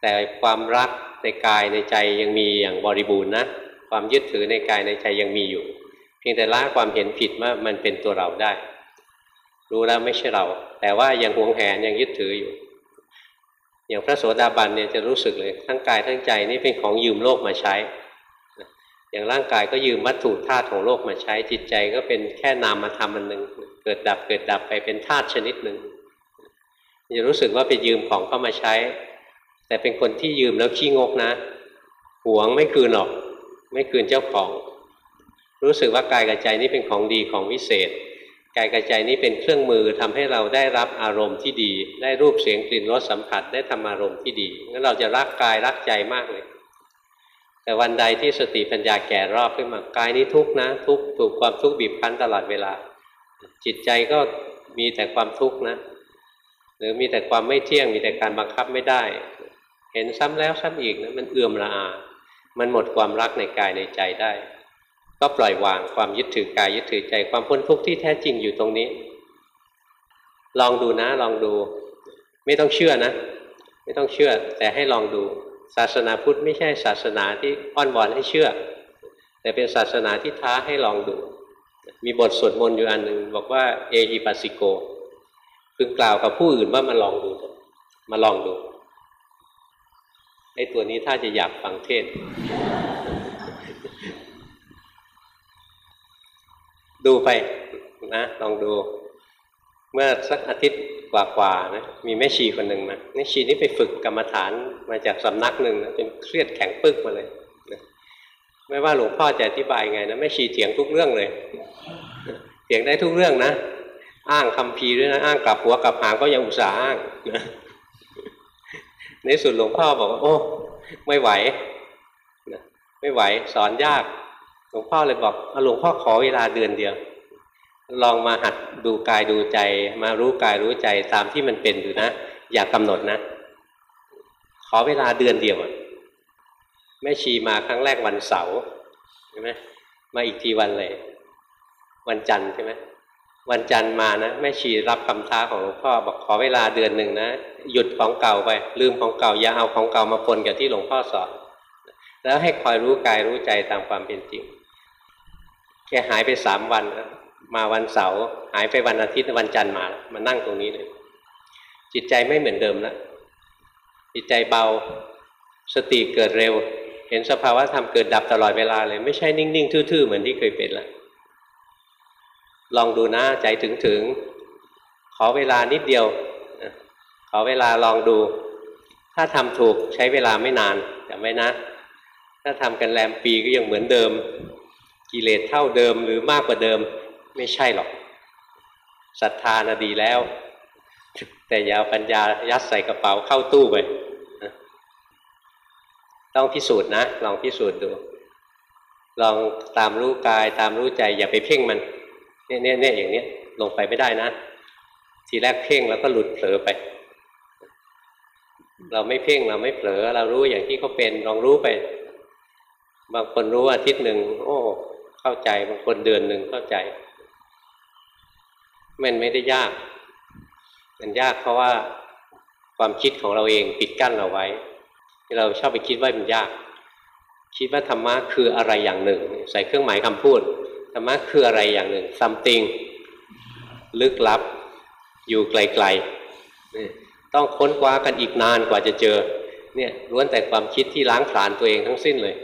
แต่ความรักในกายในใจยังมีอย่างบริบูรณ์นะ ความยึดถือในกายในใจยังมีอยู่ เพียงแต่ละความเห็นผิดว่ามันเป็นตัวเราได้ รู้แล้วไม่ใช่เรา แต่ว่ายังหวงแหนยังยึดถืออยู่ อย่างพระโสดาบันเนี่ยจะรู้สึกเลยทั้งกายทั้งใจนี่เป็นของยืมโลกมาใช้ อย่างร่างกายก็ยืมวัตถุธาตุของโลกมาใช้ จิตใจก็เป็นแค่นามธรรมอันหนึ่งเกิดดับเกิดดับไปเป็นธาตุชนิดหนึ่งจะรู้สึกว่าไปยืมของเข้ามาใช้ แต่เป็นคนที่ยืมแล้วขี้งกนะหวงไม่คืนหรอก ไม่คืนเจ้าของ รู้สึกว่ากายกับใจนี่เป็นของดีของวิเศษ กายกับใจนี้เป็นเครื่องมือทำให้เราได้รับอารมณ์ที่ดี ได้รูปเสียงกลิ่นรสสัมผัสได้ทำอารมณ์ที่ดีงั้นเราจะรักกายรักใจมากเลย แต่วันใดที่สติปัญญาแก่รอบขึ้นมากายนี้ทุกนะ ทุกถูกความทุกข์บีบคั้นตลอดเวลา จิตใจก็มีแต่ความทุกข์นะหรือมีแต่ความไม่เที่ยงมีแต่การบังคับไม่ได้ เห็นซ้ำแล้วซ้ำอีกนะมันเอื่อมละอา มันหมดความรักในกายในใจได้ ก็ปล่อยวางความยึดถือกายยึดถือใจความพ้นทุกข์ที่แท้จริงอยู่ตรงนี้ ลองดูนะลองดู ไม่ต้องเชื่อนะ ไม่ต้องเชื่อ แต่ให้ลองดู ศาสนาพุทธไม่ใช่ศาสนาที่อ้อนวอนให้เชื่อ แต่เป็นศาสนาที่ท้าให้ลองดู มีบทสวดมนต์อยู่อันหนึ่งบอกว่าเอหิปัสสิโกพึงกล่าวกับผู้อื่นว่ามาลองดูมาลองดู ไอ้ตัวนี้ถ้าจะอยากฟังเทศ ดูไปนะลองดู เมื่อสักอาทิตย์กว่าๆนะมีแม่ชีคนหนึ่งมาแม่ชีนี่ไปฝึกกรรมฐานมาจากสำนักหนึ่งนะเป็นเครียดแข็งปึกมาเลยไม่ว่าหลวงพ่อจะอธิบายไงนะแม่ชีเถียงทุกเรื่องเลยเถียงได้ทุกเรื่องนะอ้างคำพีด้วยนะอ้างกลับหัวกลับหางก็ยังอุตส่าห์อ้างนะ ในสุดหลวงพ่อบอกว่าโอ้ไม่ไหวนะไม่ไหวสอนยาก หลวงพ่อเลยบอกเอาหลวงพ่อขอเวลาเดือนเดียว ลองมาหัดดูกายดูใจ มารู้กายรู้ใจตามที่มันเป็นอยู่นะ อย่ากกำหนดนะ ขอเวลาเดือนเดียวแม่ชีมาครั้งแรกวันเสาร์ใช่ไหมมาอีกทีวันเลย วันจันทร์ใช่ไหม วันจันทร์มานะแม่ชีรับคำท้าของหลวงพ่อบอกขอเวลาเดือนหนึ่งนะ หยุดของเก่าไป ลืมของเก่าอย่าเอาของเก่ามาปนกับที่หลวงพ่อสอนแล้วให้คอยรู้กายรู้ใจตามความเป็นจริง แกหายไปสามวันนะมาวันเสาร์หายไปวันอาทิตย์วันจันทร์มามานั่งตรงนี้เลย จิตใจไม่เหมือนเดิมแล้วจิตใจเบาสติเกิดเร็ว เห็นสภาวะธรรมเกิดดับตลอดเวลาเลย ไม่ใช่นิ่ง ๆ ทื่อ ๆ เหมือนที่เคยเป็นแล้ว ลองดูนะใจถึงถึง ขอเวลานิดเดียวขอเวลาลองดู ถ้าทำถูกใช้เวลาไม่นานจำไว้นะ ถ้าทำกันแรมปีก็ยังเหมือนเดิม กิเลสเท่าเดิมหรือมากกว่าเดิมไม่ใช่หรอกศรัทธานะดีแล้ว แต่อย่าเอาปัญญายัดใส่กระเป๋าเข้าตู้ไปต้องพิสูจน์นะ ลองพิสูจน์ดู ลองตามรู้กายตามรู้ใจอย่าไปเพ่งมัน เนี่ยเนี่ยเนี่ยอย่างเนี้ยลงไปไม่ได้นะ ทีแรกเพ่งแล้วก็หลุดเผลอไป เราไม่เพ่งเราไม่เผลอ เรารู้อย่างที่เขาเป็นลองรู้ไป บางคนรู้อาทิตย์หนึ่งโอ้เข้าใจบางคนเดือนหนึ่งเข้าใจ มันไม่ได้ยาก มันยากเพราะว่าความคิดของเราเองปิดกั้นเราไว้ เราชอบไปคิดว่ามันยาก คิดว่าธรรมะคืออะไรอย่างหนึ่ง ใส่เครื่องหมายคำพูด ธรรมะคืออะไรอย่างหนึ่ง something ลึกลับ อยู่ไกลๆต้องค้นคว้ากันอีกนานกว่าจะเจอ เนี่ยล้วนแต่ความคิดที่ล้างผลาญตัวเองทั้งสิ้นเลย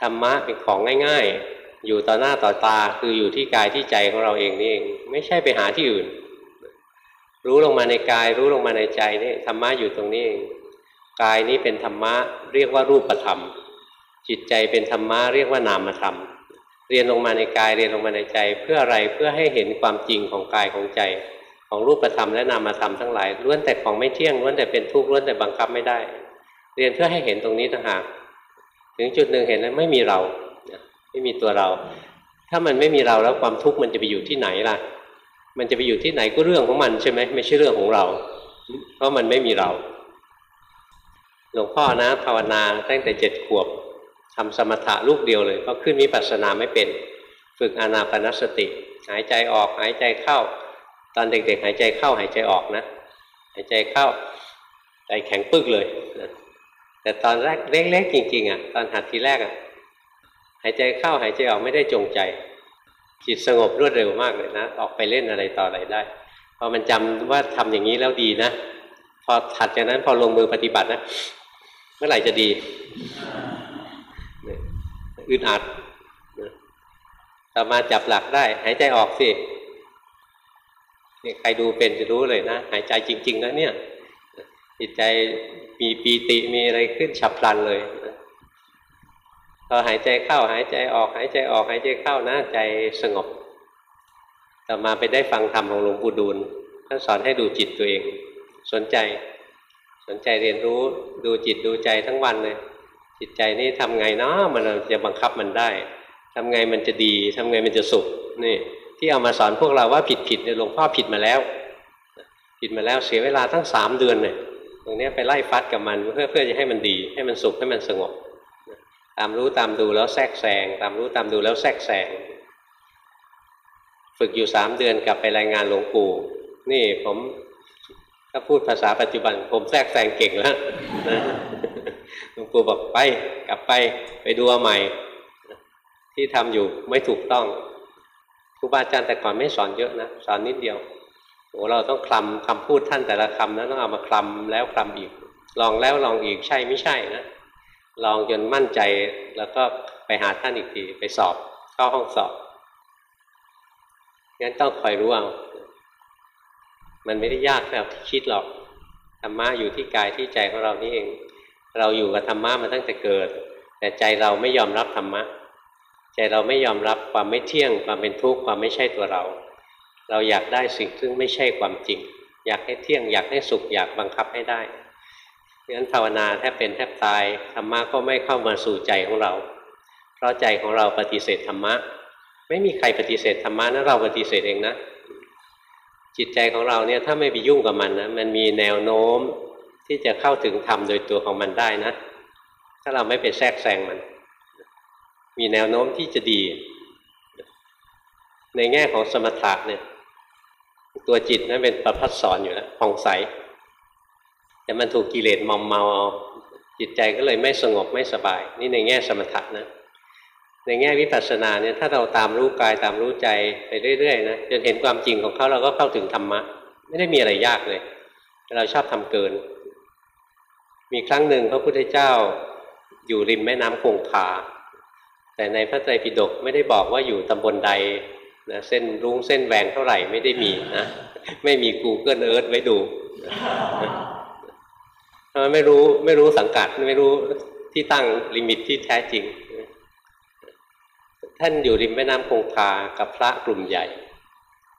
ธรรมะเป็นของง่าย ๆ อยู่ต่อหน้าต่อตาคืออยู่ที่กายที่ใจของเราเองนี่เองไม่ใช่ไปหาที่อื่น รู้ลงมาในกาย รู้ลงมาในใจนี่ธรรมะอยู่ตรงนี้เองกายนี้เป็นธรรมะเรียกว่ารูปธรรม จิตใจเป็นธรรมะเรียกว่านามธรรม เรียนลงมาในกายเรียนลงมาในใจ เพื่ออะไรเพื่อให้เห็นความจริงของกายของใจ ของรูปธรรมและนามธรรมทั้งหลายล้วนแต่ของไม่เที่ยงล้วนแต่เป็นทุกข์ล้วนแต่บังคับไม่ได้ เรียนเพื่อให้เห็นตรงนี้ต่างหากถึงจุดหนึ่งเห็นแล้วไม่มีเราไม่มีตัวเรา ถ้ามันไม่มีเราแล้วความทุกข์มันจะไปอยู่ที่ไหนล่ะ มันจะไปอยู่ที่ไหนก็เรื่องของมันใช่ไหมไม่ใช่เรื่องของเรา เพราะมันไม่มีเรา หลวงพ่อนะภาวนาตั้งแต่เจ็ดขวบ ทำสมถะลูกเดียวเลยเพราะขึ้นวิปัสสนาไม่เป็น ฝึกอานาปนสติ หายใจออกหายใจเข้า ตอนเด็กๆ หายใจเข้าหายใจออกนะ หายใจเข้าใจแข็งปึกเลยนะแต่ตอนแรกเล็กๆจริงๆอะตอนหัดทีแรกอะหายใจเข้าหายใจออกไม่ได้จงใจ จิตสงบรวดเร็วมากเลยนะ ออกไปเล่นอะไรต่ออะไรได้พอมันจำว่าทำอย่างนี้แล้วดีนะ พอถัดจากนั้นพอลงมือปฏิบัตินะ เมื่อไหร่จะดี อึดอัดต่อมาจับหลักได้ หายใจออกสินี่ใครดูเป็นจะรู้เลยนะ หายใจจริง ๆ แล้วเนี่ย จิตใจมีปีติมีอะไรขึ้นฉับพลันเลยพอหายใจเข้าหายใจออก หายใจออกหายใจเข้านะใจสงบ ต่อมาไปได้ฟังธรรมของหลวงปู่ดูลท่านสอนให้ดูจิตตัวเอง สนใจ สนใจเรียนรู้ดูจิตดูใจทั้งวันเลย จิตใจนี่ทำไงเนาะมันจะบังคับมันได้ทำไงมันจะดีทำไงมันจะสุขนี่ที่เอามาสอนพวกเราว่าผิดผิดเนี่ยหลวงพ่อผิดมาแล้ว ผิดมาแล้วเสียเวลาตั้งสามเดือนเลยตรงนี้ไปไล่ฟัดกับมันเพื่อเพื่อจะให้มันดี ให้มันสุขให้มันสงบ ตามรู้ตามดูแล้วแทรกแซงตามรู้ตามดูแล้วแทรกแซงฝึกอยู่สามเดือนกลับไปรายงานหลวงปู่นี่ผมถ้าพูดภาษาปัจจุบันผมแทรกแซงเก่งแล้วนะ หลวงปู่บอกไป กลับไปไปดูเอาใหม่ ที่ทำอยู่ไม่ถูกต้องครูบาอาจารย์แต่ก่อนไม่สอนเยอะนะสอนนิดเดียวโอ้เราต้องคลำคำพูดท่านแต่ละคำนะต้องเอามาคลำแล้วคลำอีก ลองแล้วลองอีกใช่ไม่ใช่นะลองจนมั่นใจแล้วก็ไปหาท่านอีกทีไปสอบเข้าห้องสอบงั้นต้องคอยรู้เอามันไม่ได้ยากแบบที่คิดหรอกธรรมะอยู่ที่กายที่ใจของเรานี่เอง เราอยู่กับธรรมะมาตั้งแต่เกิด แต่ใจเราไม่ยอมรับธรรมะ ใจเราไม่ยอมรับความไม่เที่ยง ความเป็นทุกข์ความไม่ใช่ตัวเรา เราอยากได้สิ่งซึ่งไม่ใช่ความจริง อยากให้เที่ยงอยากให้สุขอยากบังคับให้ได้เพราะฉะนั้นภาวนาแทบเป็นแทบตายธรรมะก็ไม่เข้ามาสู่ใจของเรา เพราะใจของเราปฏิเสธธรรมะ ไม่มีใครปฏิเสธธรรมะนะเราปฏิเสธเองนะจิตใจของเราเนี่ยถ้าไม่ไปยุ่งกับมันนะมันมีแนวโน้ม ที่จะเข้าถึงธรรมโดยตัวของมันได้นะ ถ้าเราไม่ไปแทรกแซงมัน มีแนวโน้มที่จะดี ในแง่ของสมถะเนี่ย ตัวจิตนั้นเป็นประพัดสอนอยู่แล้วผ่องใส แต่มันถูกกิเลสมอมเมาเอาจิตใจก็เลยไม่สงบไม่สบาย นี่ในแง่สมถะนะ ในแง่วิปัสสนาเนี่ยถ้าเราตามรู้กายตามรู้ใจไปเรื่อยๆนะจนเห็นความจริงของเขาเราก็เข้าถึงธรรมะ ไม่ได้มีอะไรยากเลย เราชอบทำเกิน มีครั้งหนึ่งพระพุทธเจ้าอยู่ริมแม่น้ำคงคา แต่ในพระไตรปิฎกไม่ได้บอกว่าอยู่ตำบลใดนะเส้นรุ้งเส้นแหวงเท่าไหร่ไม่ได้มีนะไม่มี Google Earth ไว้ดูเพราะไม่รู้ไม่รู้สังกัดไม่รู้ที่ตั้งลิมิตที่แท้จริง ท่านอยู่ริมแม่น้ำคงคากับพระกลุ่มใหญ่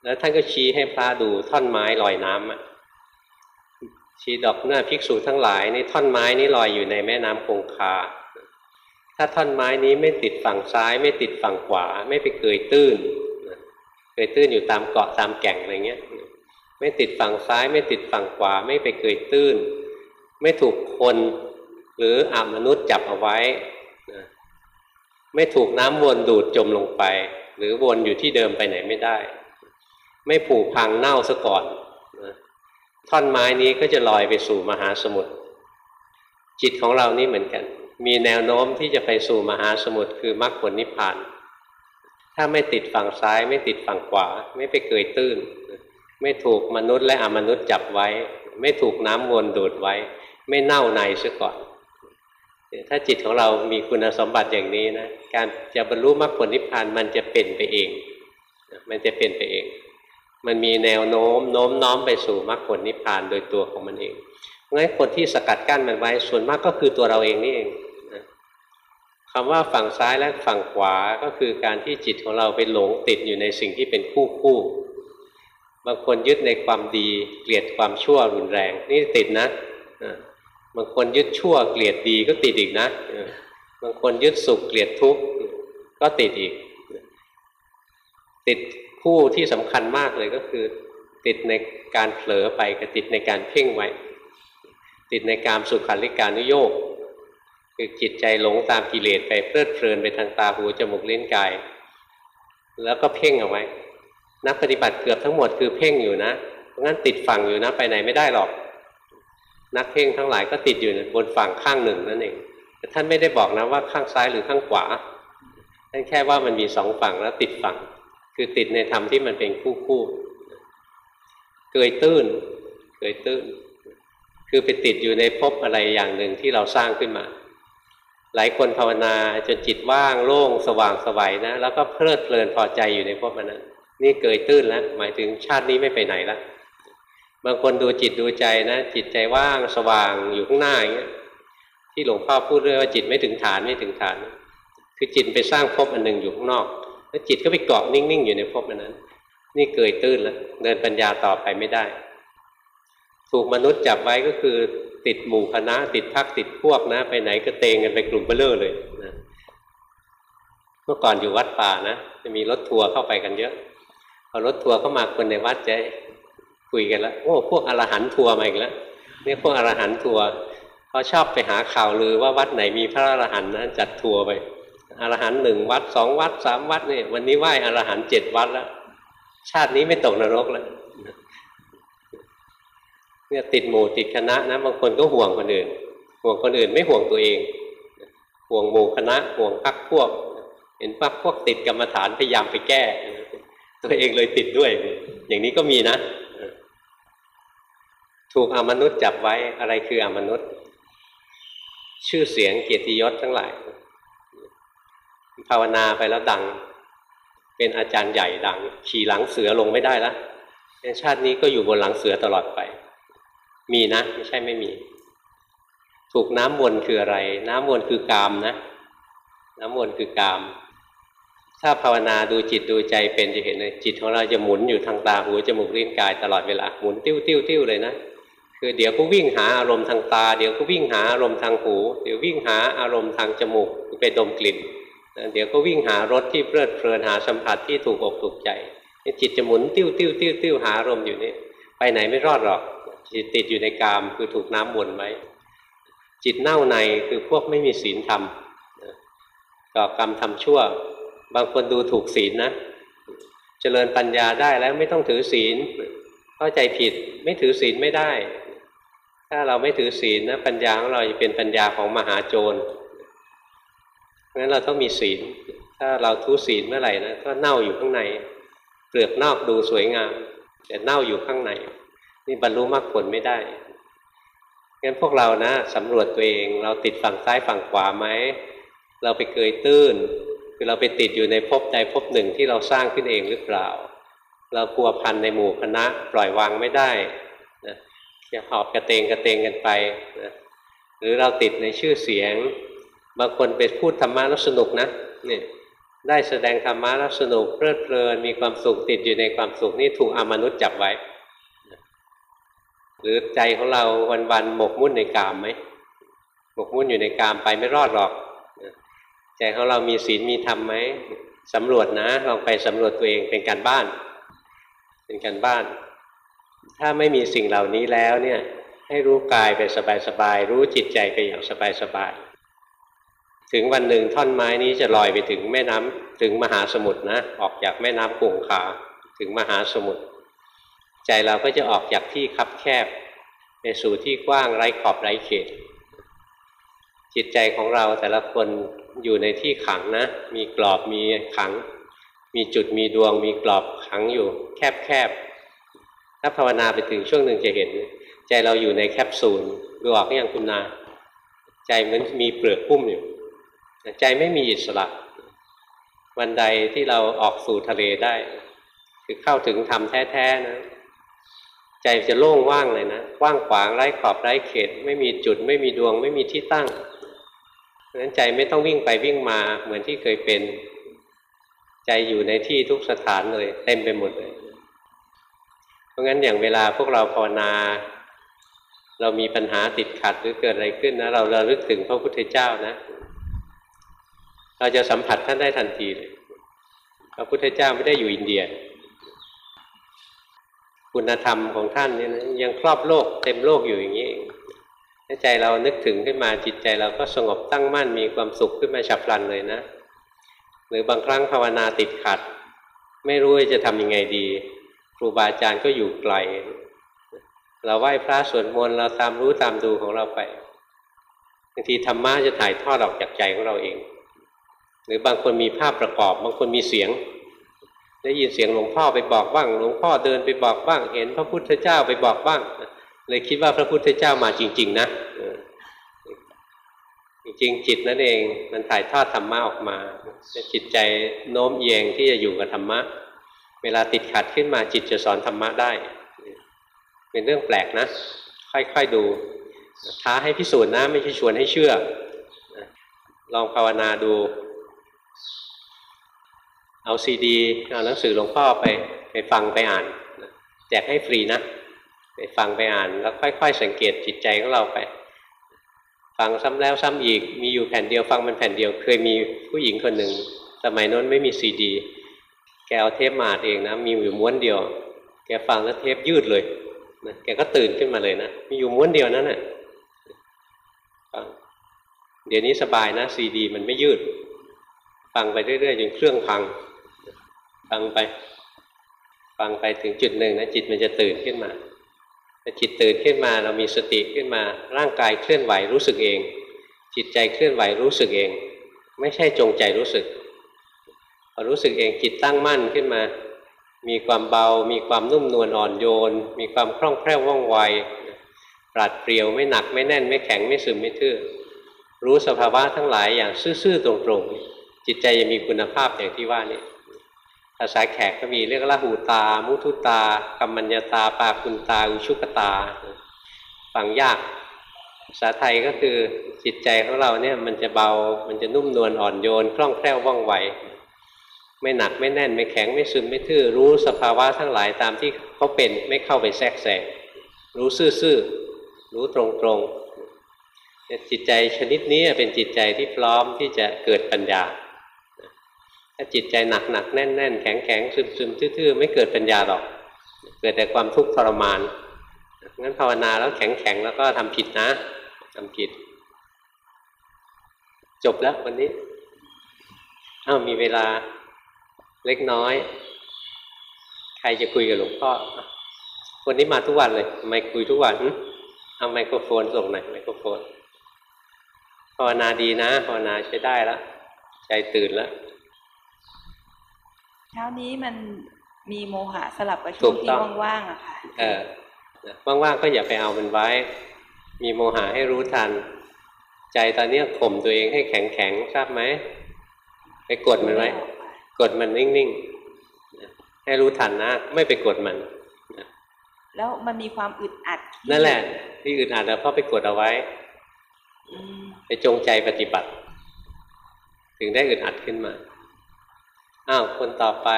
แล้วท่านก็ชี้ให้พระดูท่อนไม้ลอยน้ำอะ ชีดอกหน้าภิกษุทั้งหลายในท่อนไม้นี้ลอยอยู่ในแม่น้ำคงคา ถ้าท่อนไม้นี้ไม่ติดฝั่งซ้าย ไม่ติดฝั่งขวา ไม่ไปเกยตื้นเกยตื้นอยู่ตามเกาะตามแก่งอะไรเงี้ย ไม่ติดฝั่งซ้าย ไม่ติดฝั่งขวา ไม่ไปเกยตื้น ไม่ถูกคนหรืออามนุษย์จับเอาไว้ ไม่ถูกน้ำวนดูดจมลงไป หรือวนอยู่ที่เดิมไปไหนไม่ได้ ไม่ผูกพังเน่าซะก่อน ท่อนไม้นี้ก็จะลอยไปสู่มหาสมุทรจิตของเรานี่เหมือนกัน มีแนวโน้มที่จะไปสู่มหาสมุทรคือมรรคผลนิพพาน ถ้าไม่ติดฝั่งซ้ายไม่ติดฝั่งขวา ไม่ไปเกยตื้น ไม่ถูกมนุษย์และอมนุษย์จับไว้ ไม่ถูกน้ำวนดูดไว้ ไม่เน่าในซะก่อน ถ้าจิตของเรามีคุณสมบัติอย่างนี้นะ การจะบรรลุมรรคผลนิพพานมันจะเป็นไปเอง มันจะเป็นไปเอง มันมีแนวโน้มโน้มน้อมไปสู่มรรคผลนิพพานโดยตัวของมันเองงั้นคนที่สกัดกั้นมันไว้ส่วนมากก็คือตัวเราเองนี่เองคำว่าฝั่งซ้ายและฝั่งขวาก็คือการที่จิตของเราไปหลงติดอยู่ในสิ่งที่เป็นคู่คู่บางคนยึดในความดีเกลียดความชั่วรุนแรง นี่ติดนะบางคนยึดชั่วเกลียดดีก็ติดอีกนะบางคนยึดสุขเกลียดทุกข์ก็ติดอีก ติด คู่ที่สำคัญมากเลยก็คือ ติดในการเผลอไปกับติดในการเพ่งไว้ ติดในการสุขันลิการนุโยกคือจิตใจหลงตามกิเลสไปเพลิดเพลินไปทางตาหูจมูกลิ้นกาย แล้วก็เพ่งเอาไว้ นักปฏิบัติเกือบทั้งหมดคือเพ่งอยู่นะเพราะงั้นติดฝั่งอยู่นะไปไหนไม่ได้หรอก นักเพ่งทั้งหลายก็ติดอยู่บนฝั่งข้างหนึ่งนั่นเองแต่ท่านไม่ได้บอกนะว่าข้างซ้ายหรือข้างขวาท่านแค่ว่ามันมีสองฝั่งแล้วติดฝั่ง คือติดในธรรมที่มันเป็นคู่คู่เกยตื้นเกยตื้น คือไปติดอยู่ในภพอะไรอย่างหนึ่งที่เราสร้างขึ้นมา หลายคนภาวนาจนจิตว่างโล่งสว่างสวัยนะ แล้วก็เพลิดเพลินพอใจอยู่ในภพนั้นนี่เกยตื้นแล้วหมายถึงชาตินี้ไม่ไปไหนแล้วบางคนดูจิตดูใจนะ จิตใจว่างสว่างอยู่ข้างหน้าอย่างเงี้ยที่หลวงพ่อพูดเรื่องว่าจิตไม่ถึงฐานไม่ถึงฐาน คือจิตไปสร้างภพอันหนึ่งอยู่ข้างนอก แล้วจิตก็ไปเกาะนิ่งๆอยู่ในภพนั้น นี่เกยตื้นแล้วเดินปัญญาต่อไปไม่ได้ ถูกมนุษย์จับไว้ก็คือติดหมู่คณะติดพักติดพวกนะ ไปไหนก็เตงกันไปกลุ่มเบ้อเร่อเลยนะเมื่อก่อนอยู่วัดป่านะจะมีรถทัวร์เข้าไปกันเยอะพอรถทัวร์เข้ามาคนในวัดจะคุยกันแล้วโอ้พวกอรหันทัวร์มาอีกแล้วนี่พวกอรหันทัวร์เขาชอบไปหาข่าวลือว่าวัดไหนมีพระอรหันต์นะจัดทัวร์ไป อรหันต์หนึ่งวัดสองวัดสามวัดเนี่ยวันนี้ไหว้อรหันต์เจ็ดวัดแล้วชาตินี้ไม่ตกนรกแล้วเนี่ยติดหมู่ติดคณะนะบางคนก็ห่วงคนอื่น ห่วงคนอื่นไม่ห่วงตัวเอง ห่วงหมู่คณะห่วงพักพวก เห็นพักพวกติดกรรมฐานพยายามไปแก้ ตัวเองเลยติดด้วย อย่างนี้ก็มีนะ ถูกอมนุษย์จับไว้อะไรคืออมนุษย์ ชื่อเสียงเกียรติยศทั้งหลาย ภาวนาไปแล้วดัง เป็นอาจารย์ใหญ่ดัง ขี่หลังเสือลงไม่ได้แล้วชาตินี้ก็อยู่บนหลังเสือตลอดไป มีนะ ไม่ใช่ไม่มี ถูกน้ำวนคืออะไร น้ำวนคือกามนะ น้ำวนคือกาม ถ้าภาวนาดูจิตดูใจเป็นจะเห็นเลยจิตของเราจะหมุนอยู่ทางตาหูจมูกลิ้นกายตลอดเวลาหมุนติ้วติ้วติ้วเลยนะคือเดี๋ยวก็วิ่งหาอารมณ์ทางตา เดี๋ยวก็วิ่งหาอารมณ์ทางหู เดี๋ยววิ่งหาอารมณ์ทางจมูกไปดมกลิ่น เดี๋ยวก็วิ่งหารสที่เพลิดเพลินหาสัมผัสที่ถูกอกถูกใจจิตจะหมุนติ้วติ้วติ้วติ้วหาอารมณ์อยู่นี่ไปไหนไม่รอดหรอก จิตติดอยู่ในกามคือถูกน้ำวนไว้ จิตเน่าในคือพวกไม่มีศีลธรรมก่อกรรมทำชั่ว บางคนดูถูกศีลนะเจริญปัญญาได้แล้วไม่ต้องถือศีลเข้าใจผิดไม่ถือศีลไม่ได้ ถ้าเราไม่ถือศีลนะปัญญาของเราจะเป็นปัญญาของมหาโจร งั้นเราต้องมีศีล ถ้าเราทุศีลเมื่อไหร่นะก็เน่าอยู่ข้างใน เปลือกนอกดูสวยงาม แต่เน่าอยู่ข้างใน นี่บรรลุมรรคผลไม่ได้งั้นพวกเรานะสำรวจตัวเองเราติดฝั่งซ้ายฝั่งขวาไหมเราไปเกยตื้น คือเราไปติดอยู่ในภพใดภพหนึ่งที่เราสร้างขึ้นเองหรือเปล่า เราพัวพันในหมู่คณะปล่อยวางไม่ได้นะจะหอบกระเตงกระเตงกันไปนะหรือเราติดในชื่อเสียง บางคนไปพูดธรรมะแล้วสนุกนะเนี่ยได้แสดงธรรมะแล้วสนุกเพลิดเพลินมีความสุขติดอยู่ในความสุขนี่ถูกอมนุษย์จับไว้ หรือใจของเราวันๆหมกมุ่นในกามไหมหมกมุ่นอยู่ในกามไปไม่รอดหรอกใจของเรามีศีลมีธรรมไหมสำรวจนะลองไปสำรวจตัวเองเป็นการบ้าน เป็นการบ้าน ถ้าไม่มีสิ่งเหล่านี้แล้วเนี่ยให้รู้กายไปสบายๆรู้จิตใจไปอย่างสบายๆ ถึงวันหนึ่งท่อนไม้นี้จะลอยไปถึงแม่น้ำถึงมหาสมุทรนะออกจากแม่น้ำคงคาถึงมหาสมุทรใจเราก็จะออกจากที่คับแคบ ไปสู่ที่กว้างไร้ขอบไร้เขต จิตใจของเราแต่ละคนอยู่ในที่ขังนะ มีกรอบมีขัง มีจุดมีดวง มีกรอบขังอยู่แคบแคบถ้าภาวนาไปถึงช่วงหนึ่งจะเห็น ใจเราอยู่ในแคปซูลดูออกอย่างคุณนา ใจมันมีเปลือกพุ่มอยู่ ใจไม่มีอิสระ วันใดที่เราออกสู่ทะเลได้ คือเข้าถึงธรรมแท้ๆนะใจจะโล่งว่างเลยนะว่างขวางไร้ขอบไร้เขต ไม่มีจุด ไม่มีดวง ไม่มีที่ตั้งเพราะฉะนั้นใจไม่ต้องวิ่งไปวิ่งมาเหมือนที่เคยเป็น ใจอยู่ในที่ทุกสถานเลยเต็มไปหมดเลย เพราะงั้นอย่างเวลาพวกเราภาวนา เรามีปัญหาติดขัดหรือเกิดอะไรขึ้นนะ เราระลึกถึงพระพุทธเจ้านะ เราจะสัมผัสท่านได้ทันทีเลยพระพุทธเจ้าไม่ได้อยู่อินเดีย คุณธรรมของท่านเนี่ยนะยังครอบโลกเต็มโลกอยู่อย่างนี้เองใจเรานึกถึงขึ้นมาจิตใจเราก็สงบตั้งมั่นมีความสุขขึ้นมาฉับพลันเลยนะ หรือบางครั้งภาวนาติดขัด ไม่รู้จะทำยังไงดี ครูบาอาจารย์ก็อยู่ไกล เราไหว้พระสวดมนต์เราตามรู้ตามดูของเราไปบางทีธรรมะจะถ่ายทอดออกจากใจของเราเอง หรือบางคนมีภาพประกอบ บางคนมีเสียง ได้ยินเสียงหลวงพ่อไปบอกบ้าง หลวงพ่อเดินไปบอกบ้าง เห็นพระพุทธเจ้าไปบอกบ้าง เลยคิดว่าพระพุทธเจ้ามาจริง ๆ นะจริงจิตนั่นเองมันถ่ายทอดธรรมะออกมาจิตใจโน้มเอียงที่จะอยู่กับธรรมะ เวลาติดขัดขึ้นมาจิตจะสอนธรรมะได้ เป็นเรื่องแปลกนะ ค่อยๆดูท้าให้พิสูจน์นะ ไม่ใช่ชวนให้เชื่อ ลองภาวนาดู เอาซีดีเอาหนังสือหลวงพ่อไปไปฟังไปอ่านแจกให้ฟรีนะไปฟังไปอ่านแล้วค่อย ๆ สังเกตจิตใจของเราไป ฟังซ้ำแล้วซ้ำอีกมีอยู่แผ่นเดียวฟังมันแผ่นเดียว เคยมีผู้หญิงคนหนึ่งสมัยโน้นไม่มีซีดี แกเอาเทปมาดเองนะมีอยู่ม้วนเดียว แกฟังแล้วเทปยืดเลยนะแกก็ตื่นขึ้นมาเลยนะมีอยู่ม้วนเดียวนั้นน่ะเดี๋ยวนี้สบายนะซีดี มันไม่ยืด ฟังไปเรื่อยๆจนเครื่องพัง ฟังไป ฟังไปถึงจุดหนึ่งนะจิตมันจะตื่นขึ้นมาพอจิตตื่นขึ้นมาเรามีสติขึ้นมา ร่างกายเคลื่อนไหวรู้สึกเอง จิตใจเคลื่อนไหวรู้สึกเอง ไม่ใช่จงใจรู้สึกพอรู้สึกเองจิตตั้งมั่นขึ้นมา มีความเบา มีความนุ่มนวลอ่อนโยน มีความคล่องแคล่วว่องไวปราดเปรียวไม่หนักไม่แน่นไม่แข็งไม่ซึมไม่ทื่อรู้สภาวะทั้งหลายอย่างซื่อๆตรงๆ จิตใจจะมีคุณภาพอย่างที่ว่านี่ภาษาแขกก็มีเรียกละหูตา มุทุตา กัมมัญญาตา ปาคุณตา อุชุกตา ฟังยาก ภาษาไทยก็คือจิตใจของเราเนี่ยมันจะเบา มันจะนุ่มนวลอ่อนโยน คล่องแคล่วว่องไว ไม่หนักไม่แน่นไม่แข็งไม่ซึมไม่ทื่อ รู้สภาวะทั้งหลายตามที่เขาเป็นไม่เข้าไปแทรกแซง รู้ซื่อๆ รู้ตรงๆจิตใจชนิดนี้เป็นจิตใจที่พร้อมที่จะเกิดปัญญา ถ้าจิตใจหนักหนักๆแน่นแน่นๆแข็งแข็งซึมซึมๆทื่อๆ ไม่เกิดปัญญาหรอก เกิดแต่ความทุกข์ทรมานงั้นภาวนาแล้วแข็งแข็งๆแล้วก็ทำผิดนะทำผิด จบแล้ววันนี้อ้าวมีเวลาเล็กน้อย ใครจะคุยกับหลวงพ่อวันนี้มาทุกวันเลยทำไมคุยทุกวันเอาไมโครโฟนส่งหน่อยไมโครโฟนภาวนาดีนะภาวนาใช้ได้แล้ว ใจตื่นแล้ว เช้านี้มันมีโมหะสลับกับถูช่วงกที่ต้องว่างๆอะค่ะเออนะว่างๆก็อย่าไปเอามันไว้ มีโมหะให้รู้ทัน ใจตอนเนี้ยข่มตัวเองให้แข็งๆทราบไหมไปกดมันไว้ กดมันนิ่งๆนะให้รู้ทันนะไม่ไปกดมันนะแล้วมันมีความอึดอัดที่นั่นแหละ ที่อึดอัดนะเพราะไปกดเอาไว้อืมไปจงใจปฏิบัติ ถึงได้อึดอัดขึ้นมา อ้าวคนต่อไป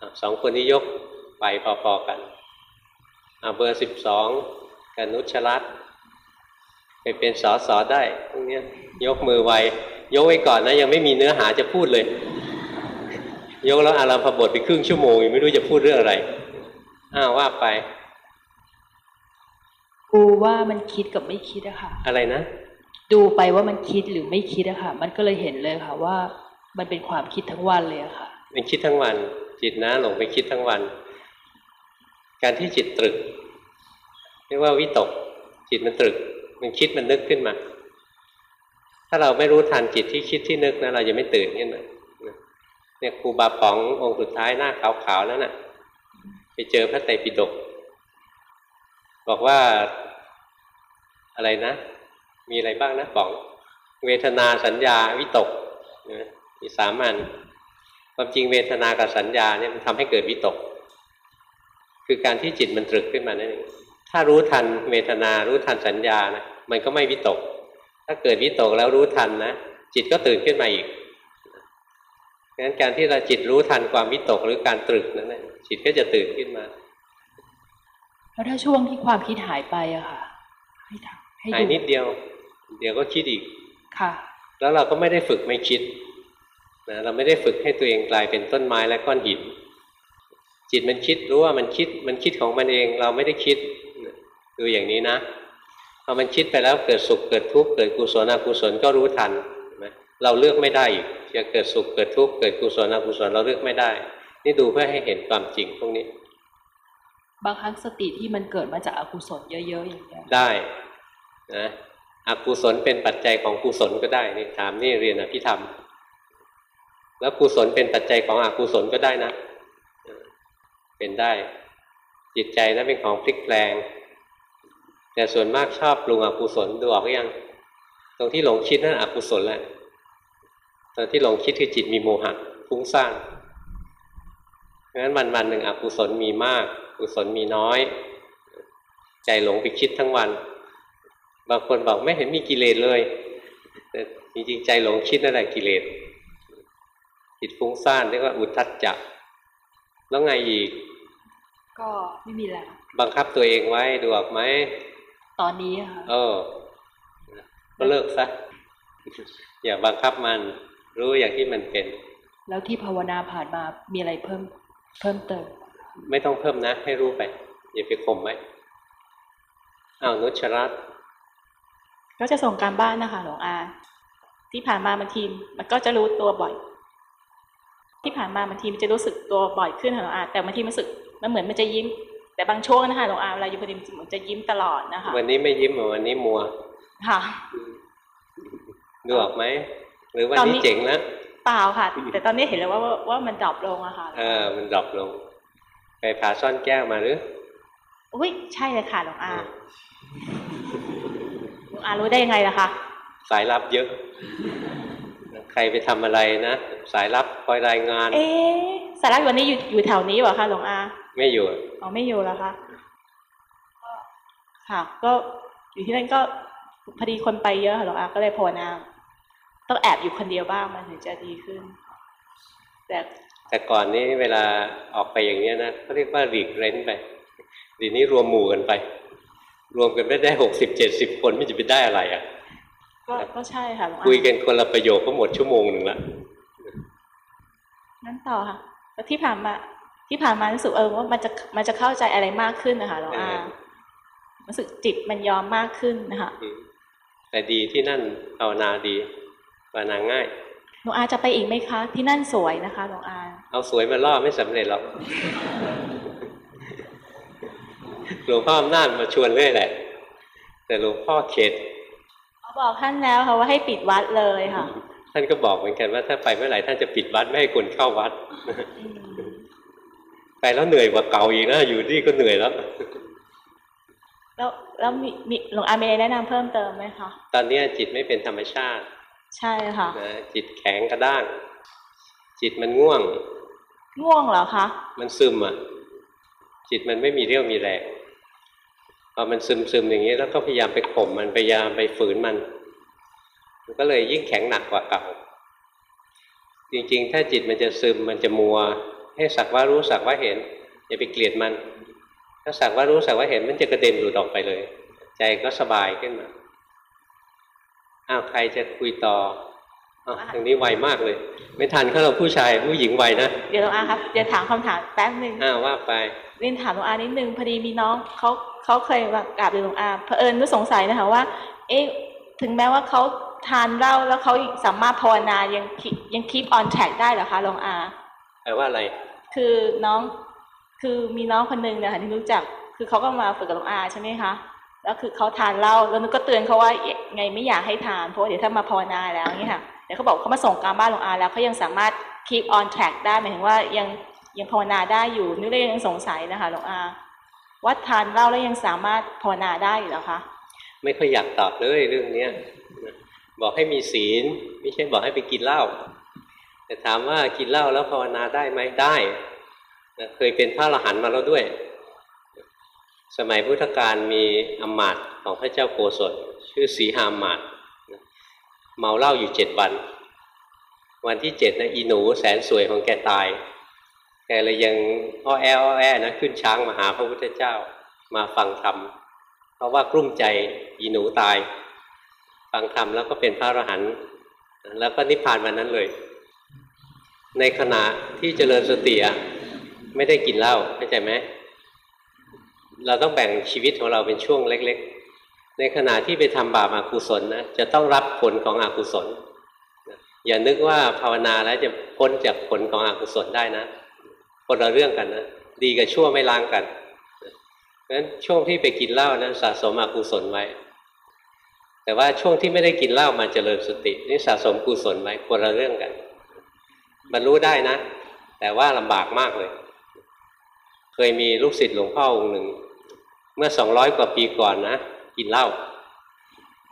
อ้าวสองคนนี้ยกไปพอๆกันอ้าวเบอร์สิบสองกับนุชรัตน์ไปเป็นสอสอได้พวกเนี้ยยกมือไวยกไว้ก่อนนะ ยังไม่มีเนื้อหาจะพูดเลย ยกแล้วอารัมพบทไปครึ่งชั่วโมงยังไม่รู้จะพูดเรื่องอะไรอ้าวว่าไปดูว่ามันคิดกับไม่คิดอะค่ะ อะไรนะ ดูไปว่ามันคิดหรือไม่คิดอะค่ะ มันก็เลยเห็นเลยค่ะว่า มันเป็นความคิดทั้งวันเลยอะค่ะมันคิดทั้งวัน จิตนะหลงไปคิดทั้งวัน การที่จิตตรึกเรียกว่าวิตก จิตมันตรึก มันคิดมันนึกขึ้นมา ถ้าเราไม่รู้ทันจิตที่คิดที่นึกนะเราจะไม่ตื่นขึ้นมาเนี่ยครูบาป๋ององค์สุดท้ายหน้าขาวๆนั่นน่ะ ไปเจอพระไตรปิฎกบอกว่าอะไรนะ มีอะไรบ้างนะป๋อง เวทนาสัญญาวิตกนะ มีสามอันความจริงเวทนากับสัญญาเนี่ยมันทำให้เกิดวิตก คือการที่จิตมันตรึกขึ้นมานั่นเองถ้ารู้ทันเวทนารู้ทันสัญญานะมันก็ไม่วิตก ถ้าเกิดวิตกแล้วรู้ทันนะจิตก็ตื่นขึ้นมาอีกงั้นการที่เราจิตรู้ทันความวิตกหรือการตรึกนั้นนะจิตก็จะตื่นขึ้นมาแล้วถ้าช่วงที่ความคิดหายไปอะค่ะ ให้ทำให้หายดูนิดเดียว เดี๋ยวก็คิดอีกค่ะ แล้วเราก็ไม่ได้ฝึกไม่คิด นะเราไม่ได้ฝึกให้ตัวเองกลายเป็นต้นไม้และก้อนหิน จิตมันคิดรู้ว่ามันคิดมันคิดของมันเองเราไม่ได้คิดนะดูอย่างนี้นะพอมันคิดไปแล้วเกิดสุขเกิดทุกข์เกิดกุศลอกุศลก็รู้ทันเห็นไหมเราเลือกไม่ได้อีกจะเกิดสุขเกิดทุกข์เกิดกุศลอกุศลเราเลือกไม่ได้ นี่ดูเพื่อให้เห็นความจริงพวกนี้ บางครั้งสติที่มันเกิดมาจากอกุศลเยอะ ๆ อย่างเงี้ยได้นะอกุศลเป็นปัจจัยของกุศลก็ได้นี่ถามนี่เรียนอภิธรรม แล้วกุศลเป็นปัจจัยของอกุศลก็ได้นะ เป็นได้ จิตใจนั้นเป็นของพลิกแปลง แต่ส่วนมากชอบปรุงอกุศลดูออกอยัง ตรงที่หลงคิดนั่นอกุศลแหละตอนที่หลงคิดคือจิตมีโมหะฟุ้งซ่านเพราะฉะนั้นวันวันๆหนึ่งอกุศลมีมากกุศลมีน้อย ใจหลงไปคิดทั้งวัน บางคนบอกไม่เห็นมีกิเลสเลยแต่จริงๆใจหลงคิดนั่นแหละกิเลส จิตฟุ้งซ่านเรียกว่าอุทธัจจะแล้วไงอีก ก็ไม่มีแล้ว บังคับตัวเองไว้ดูออกไหม ตอนนี้อะค่ะ เออ ก็เลิกซะ อย่าบังคับมัน รู้อย่างที่มันเป็น แล้วที่ภาวนาผ่านมามีอะไรเพิ่ม เพิ่มเติม ไม่ต้องเพิ่มนะ ให้รู้ไป อย่าไปข่มไว้อ้าวนุชรัตน์ก็จะส่งการบ้านนะคะหลวงอา ที่ผ่านมาบางทีมันก็จะรู้ตัวบ่อย ที่ผ่านมาบางทีมันจะรู้สึกตัวบ่อยขึ้นค่ะหลวงอาแต่บางทีมันรู้สึกมันเหมือนมันจะยิ้ม แต่บางช่วงนะคะหลวงอาเวลาอยู่พอดีมันจะยิ้มตลอดนะคะวันนี้ไม่ยิ้มเหรอวันนี้มัวค่ะดูออกไหมหรือวันตอนนี้นี้เจ๋งแล้วเปล่าค่ะ แต่ตอนนี้เห็นแล้วว่าว่าว่ามัน drop ลงอะค่ะ เออ มัน drop ลง ไปผาซ่อนแก้วมาหรืออุ้ยใช่เลยค่ะหลวงอาหลวงอารู้ได้ยังไงล่ะคะสายลับเยอะ ใครไปทำอะไรนะ สายลับคอยรายงาน เอ๊ะสาระวันนี้อยู่อยู่แถวนี้เหรอคะหลวงอา ไม่อยู่อ๋อไม่อยู่แล้วคะก็ค่ะ ก็อยู่ที่นั่นก็พอดีคนไปเยอะค่ะหลวงอาก็เลยภาวนาต้องแอบอยู่คนเดียวบ้างมันถึงจะดีขึ้น แต่แต่ก่อนนี้เวลาออกไปอย่างเนี้ยนะเขาเรียกว่าหลีกเร้นไปดีนี้รวมหมู่กันไป รวมกันไม่ได้หกสิบเจ็ดสิบคนไม่จะไปได้อะไรอะ ก็ก็ใช่ค่ะหลวงอาคุยกันคนละประโยคก็หมดชั่วโมงหนึ่งละงั้นต่อค่ะแล้วที่ผ่านมาที่ผ่านมารู้สึกเออว่ามันจะมันจะเข้าใจอะไรมากขึ้นนะคะหลวงอารู้สึกจิตมันยอมมากขึ้นนะคะอืมแต่ดีที่นั่นภาวนาดีภาวนาง่ายหลวงอาจะไปอีกไหมคะ ที่นั่นสวยนะคะหลวงอาเอาสวยมาล่อไม่สำเร็จหรอกหลวงพ่ออำนาจมาชวนเรื่อยแหละ แต่หลวงพ่อเข็ด บอกท่านแล้วค่ะว่าให้ปิดวัดเลยค่ะ ท่านก็บอกเหมือนกันว่าถ้าไปเมื่อไหร่ท่านจะปิดวัดไม่ให้คนเข้าวัดอืมไปแล้วเหนื่อยกว่าเก่าอีกนะอยู่นี่ก็เหนื่อยแล้วแล้วแล้วมีมีหลวงอามีอะไรแนะนำเพิ่มเติมไหมคะตอนเนี้ยจิตไม่เป็นธรรมชาติ ใช่ค่ะนะจิตแข็งกระด้าง จิตมันง่วง ง่วงเหรอคะ มันซึมอะ จิตมันไม่มีเรี่ยวมีแรง พอมันซึมซึมอย่างนี้แล้วก็พยายามไปข่มมันพยายามไปฝืนมัน มันก็เลยยิ่งแข็งหนักกว่าเก่า จริงๆ ถ้าจิตมันจะซึมมันจะมัว ให้สักว่ารู้สักว่าเห็น อย่าไปเกลียดมัน ถ้าสักว่ารู้สักว่าเห็นมันจะกระเด็นหลุดออกไปเลย ใจก็สบายขึ้นมาอ้าวใครจะคุยต่ออ้าวทางนี้ไวมากเลย ไม่ทันเขาเราผู้ชายผู้หญิงไวนะเดี๋ยวหลวงอาครับเดี๋ยวถามคำถามแป๊บหนึ่งอ้าวว่าไปเรียนถามหลวงอานิดนึงพอดีมีน้องเขา เขาเคยมากราบเรียนหลวงอาเผอิญนึกสงสัยนะคะว่า เอ๊ะถึงแม้ว่าเขาทานเหล้าแล้วเขาสามารถภาวนายัง keep ยัง keep on track ได้เหรอคะหลวงอาแปลว่าอะไร คือน้องคือมีน้องคนหนึ่งนะคะที่รู้จัก คือเขาก็มาฝึกกับหลวงอาใช่ไหมคะแล้วคือเขาทานเหล้าแล้วนึกก็เตือนเขาว่าไงไม่อยากให้ทานเพราะว่าเดี๋ยวถ้ามาภาวนาแล้วอย่างนี้ค่ะแต่เขาบอกเขามาส่งการบ้านหลวงอาแล้วเขายังสามารถ keep on track ได้หมายถึงว่ายังยังภาวนาได้อยู่นึกเลยยังสงสัยนะคะหลวงอา ว่าทานเหล้าแล้วยังสามารถภาวนาได้อยู่เหรอคะ ไม่ค่อยอยากตอบเลยเรื่องเนี้ยบอกให้มีศีล ไม่ใช่บอกให้ไปกินเหล้าแต่ถามว่ากินเหล้าแล้วภาวนาได้ไหมได้เคยเป็นพระอรหันต์มาแล้วด้วย สมัยพุทธกาลมีอมาตย์ของพระเจ้าโกศลชื่อสีหามาต์เมาเหล้าอยู่เจ็ดวัน วันที่เจ็ดนะอีหนูแสนสวยของแกตาย แกเลยยังอ้อแอ้อแอนะขึ้นช้างมาหาพระพุทธเจ้ามาฟังธรรมเพราะว่ากลุ้มใจอีหนูตาย ฟังธรรมแล้วก็เป็นพระอรหันต์แล้วก็นิพพานวันนั้นเลย ในขณะที่เจริญสติอะไม่ได้กินเหล้าเข้าใจไหมเราต้องแบ่งชีวิตของเราเป็นช่วงเล็ก ๆ ในขณะที่ไปทำบาปอากุศลนะจะต้องรับผลของอกุศลนะอย่านึกว่าภาวนาแล้วจะพ้นจากผลของอกุศลได้นะ คนละเรื่องกันนะดีกับชั่วไม่ล้างกันเพราะฉะนั้นช่วงที่ไปกินเหล้านั้นสะสมอกุศลไว้ แต่ว่าช่วงที่ไม่ได้กินเหล้ามาเจริญสติ นี่สะสมกุศลไว้คนละเรื่องกันบรรลุได้นะ แต่ว่าลำบากมากเลย เคยมีลูกศิษย์หลวงพ่อองค์หนึ่ง เมื่อสองร้อยกว่าปีก่อนนะกินเหล้า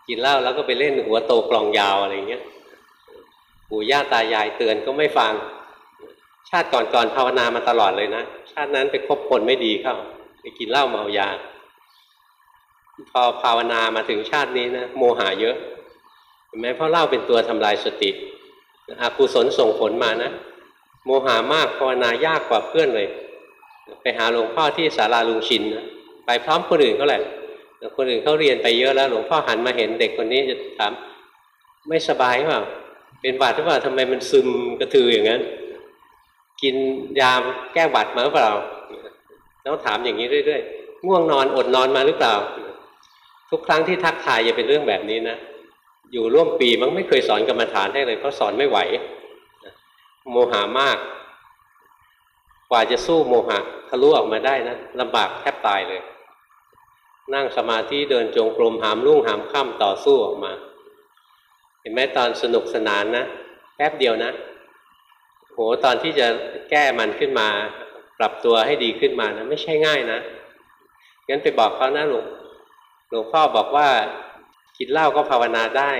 กินเหล้าแล้วก็ไปเล่นหัวโตกลองยาวอะไรเงี้ยปู่ย่าตายายเตือนก็ไม่ฟัง ชาติก่อนๆภาวนามาตลอดเลยนะชาตินั้นไปคบคนไม่ดีเข้า ไปกินเหล้าเมายาพอภาวนามาถึงชาตินี้นะโมหะเยอะเห็นไหมเพราะเหล้าเป็นตัวทำลายสติอกุศลส่งผลมานะโมหามากภาวนายากกว่าเพื่อนเลย ไปหาหลวงพ่อที่ศาลาลุงชินนะไปพร้อมคนอื่นเขาแหละคนอื่นเขาเรียนไปเยอะแล้ว หลวงพ่อหันมาเห็นเด็กคนนี้จะถามไม่สบายเปล่าเป็นหวัดหรือเปล่าทำไมมันซึมกระตืออย่างนั้น กินยาแก้หวัดมาหรือเปล่าต้องถามอย่างนี้เรื่อยๆง่วงนอนอดนอนมาหรือเปล่า ทุกครั้งที่ทักทายอย่าเป็นเรื่องแบบนี้นะอยู่ร่วมปีมันไม่เคยสอนกรรมฐานให้เลยเพราะสอนไม่ไหวโมหามาก กว่าจะสู้โมหะทะลุออกมาได้นะลำบากแทบตายเลย นั่งสมาธิเดินจงกรมหามรุ่งหามค่ำต่อสู้ออกมา เห็นไหมตอนสนุกสนานนะแป๊บเดียวนะ โหตอนที่จะแก้มันขึ้นมา ปรับตัวให้ดีขึ้นมานะไม่ใช่ง่ายนะงั้นไปบอกเขานะหลวงหลวงพ่อบอกว่ากินเหล้าก็ภาวนาได้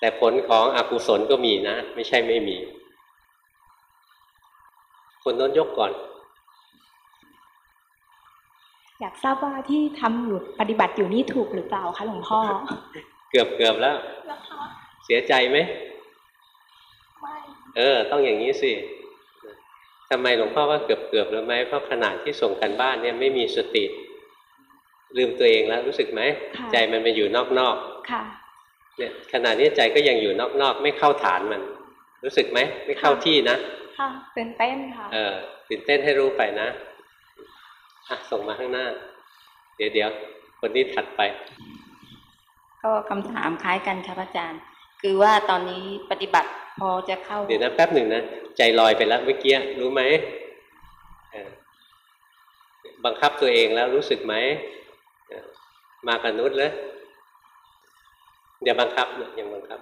แต่ผลของอกุศลก็มีนะ ไม่ใช่ไม่มี คนโน้นยกก่อน อยากทราบว่าที่ทำอยู่ปฏิบัติอยู่นี่ถูกหรือเปล่าคะหลวงพ่อ เกือบเกือบแล้ว เสียใจไหมไม่ เออ ต้องอย่างนี้สิทำไมหลวงพ่อว่าเกือบเกือบรู้ไหมเพราะขณะที่ส่งกันบ้านเนี่ยไม่มีสติ ลืมตัวเองแล้วรู้สึกไหมค่ะใจมันไปอยู่นอกค่ะๆเนี่ยขณะนี้ใจก็ยังอยู่นอกๆ ไม่เข้าฐานมัน รู้สึกไหม ไม่เข้าที่นะค่ะเป็นเต้นค่ะ เออตื่นเต้นให้รู้ไปนะอะส่งมาข้างหน้า เดี๋ยวเดี๋ยวคนนี้ถัดไป ก็คำถามคล้ายกันครับอาจารย์ คือว่าตอนนี้ปฏิบัติ พอจะเข้าเดี๋ยวนะแป๊บหนึ่งนะใจลอยไปแล้วเมื่อกี้รู้ไหมบังคับตัวเองแล้วรู้สึกไหมมากับนุษย์เลยอย่าบังคับอย่าบังคับ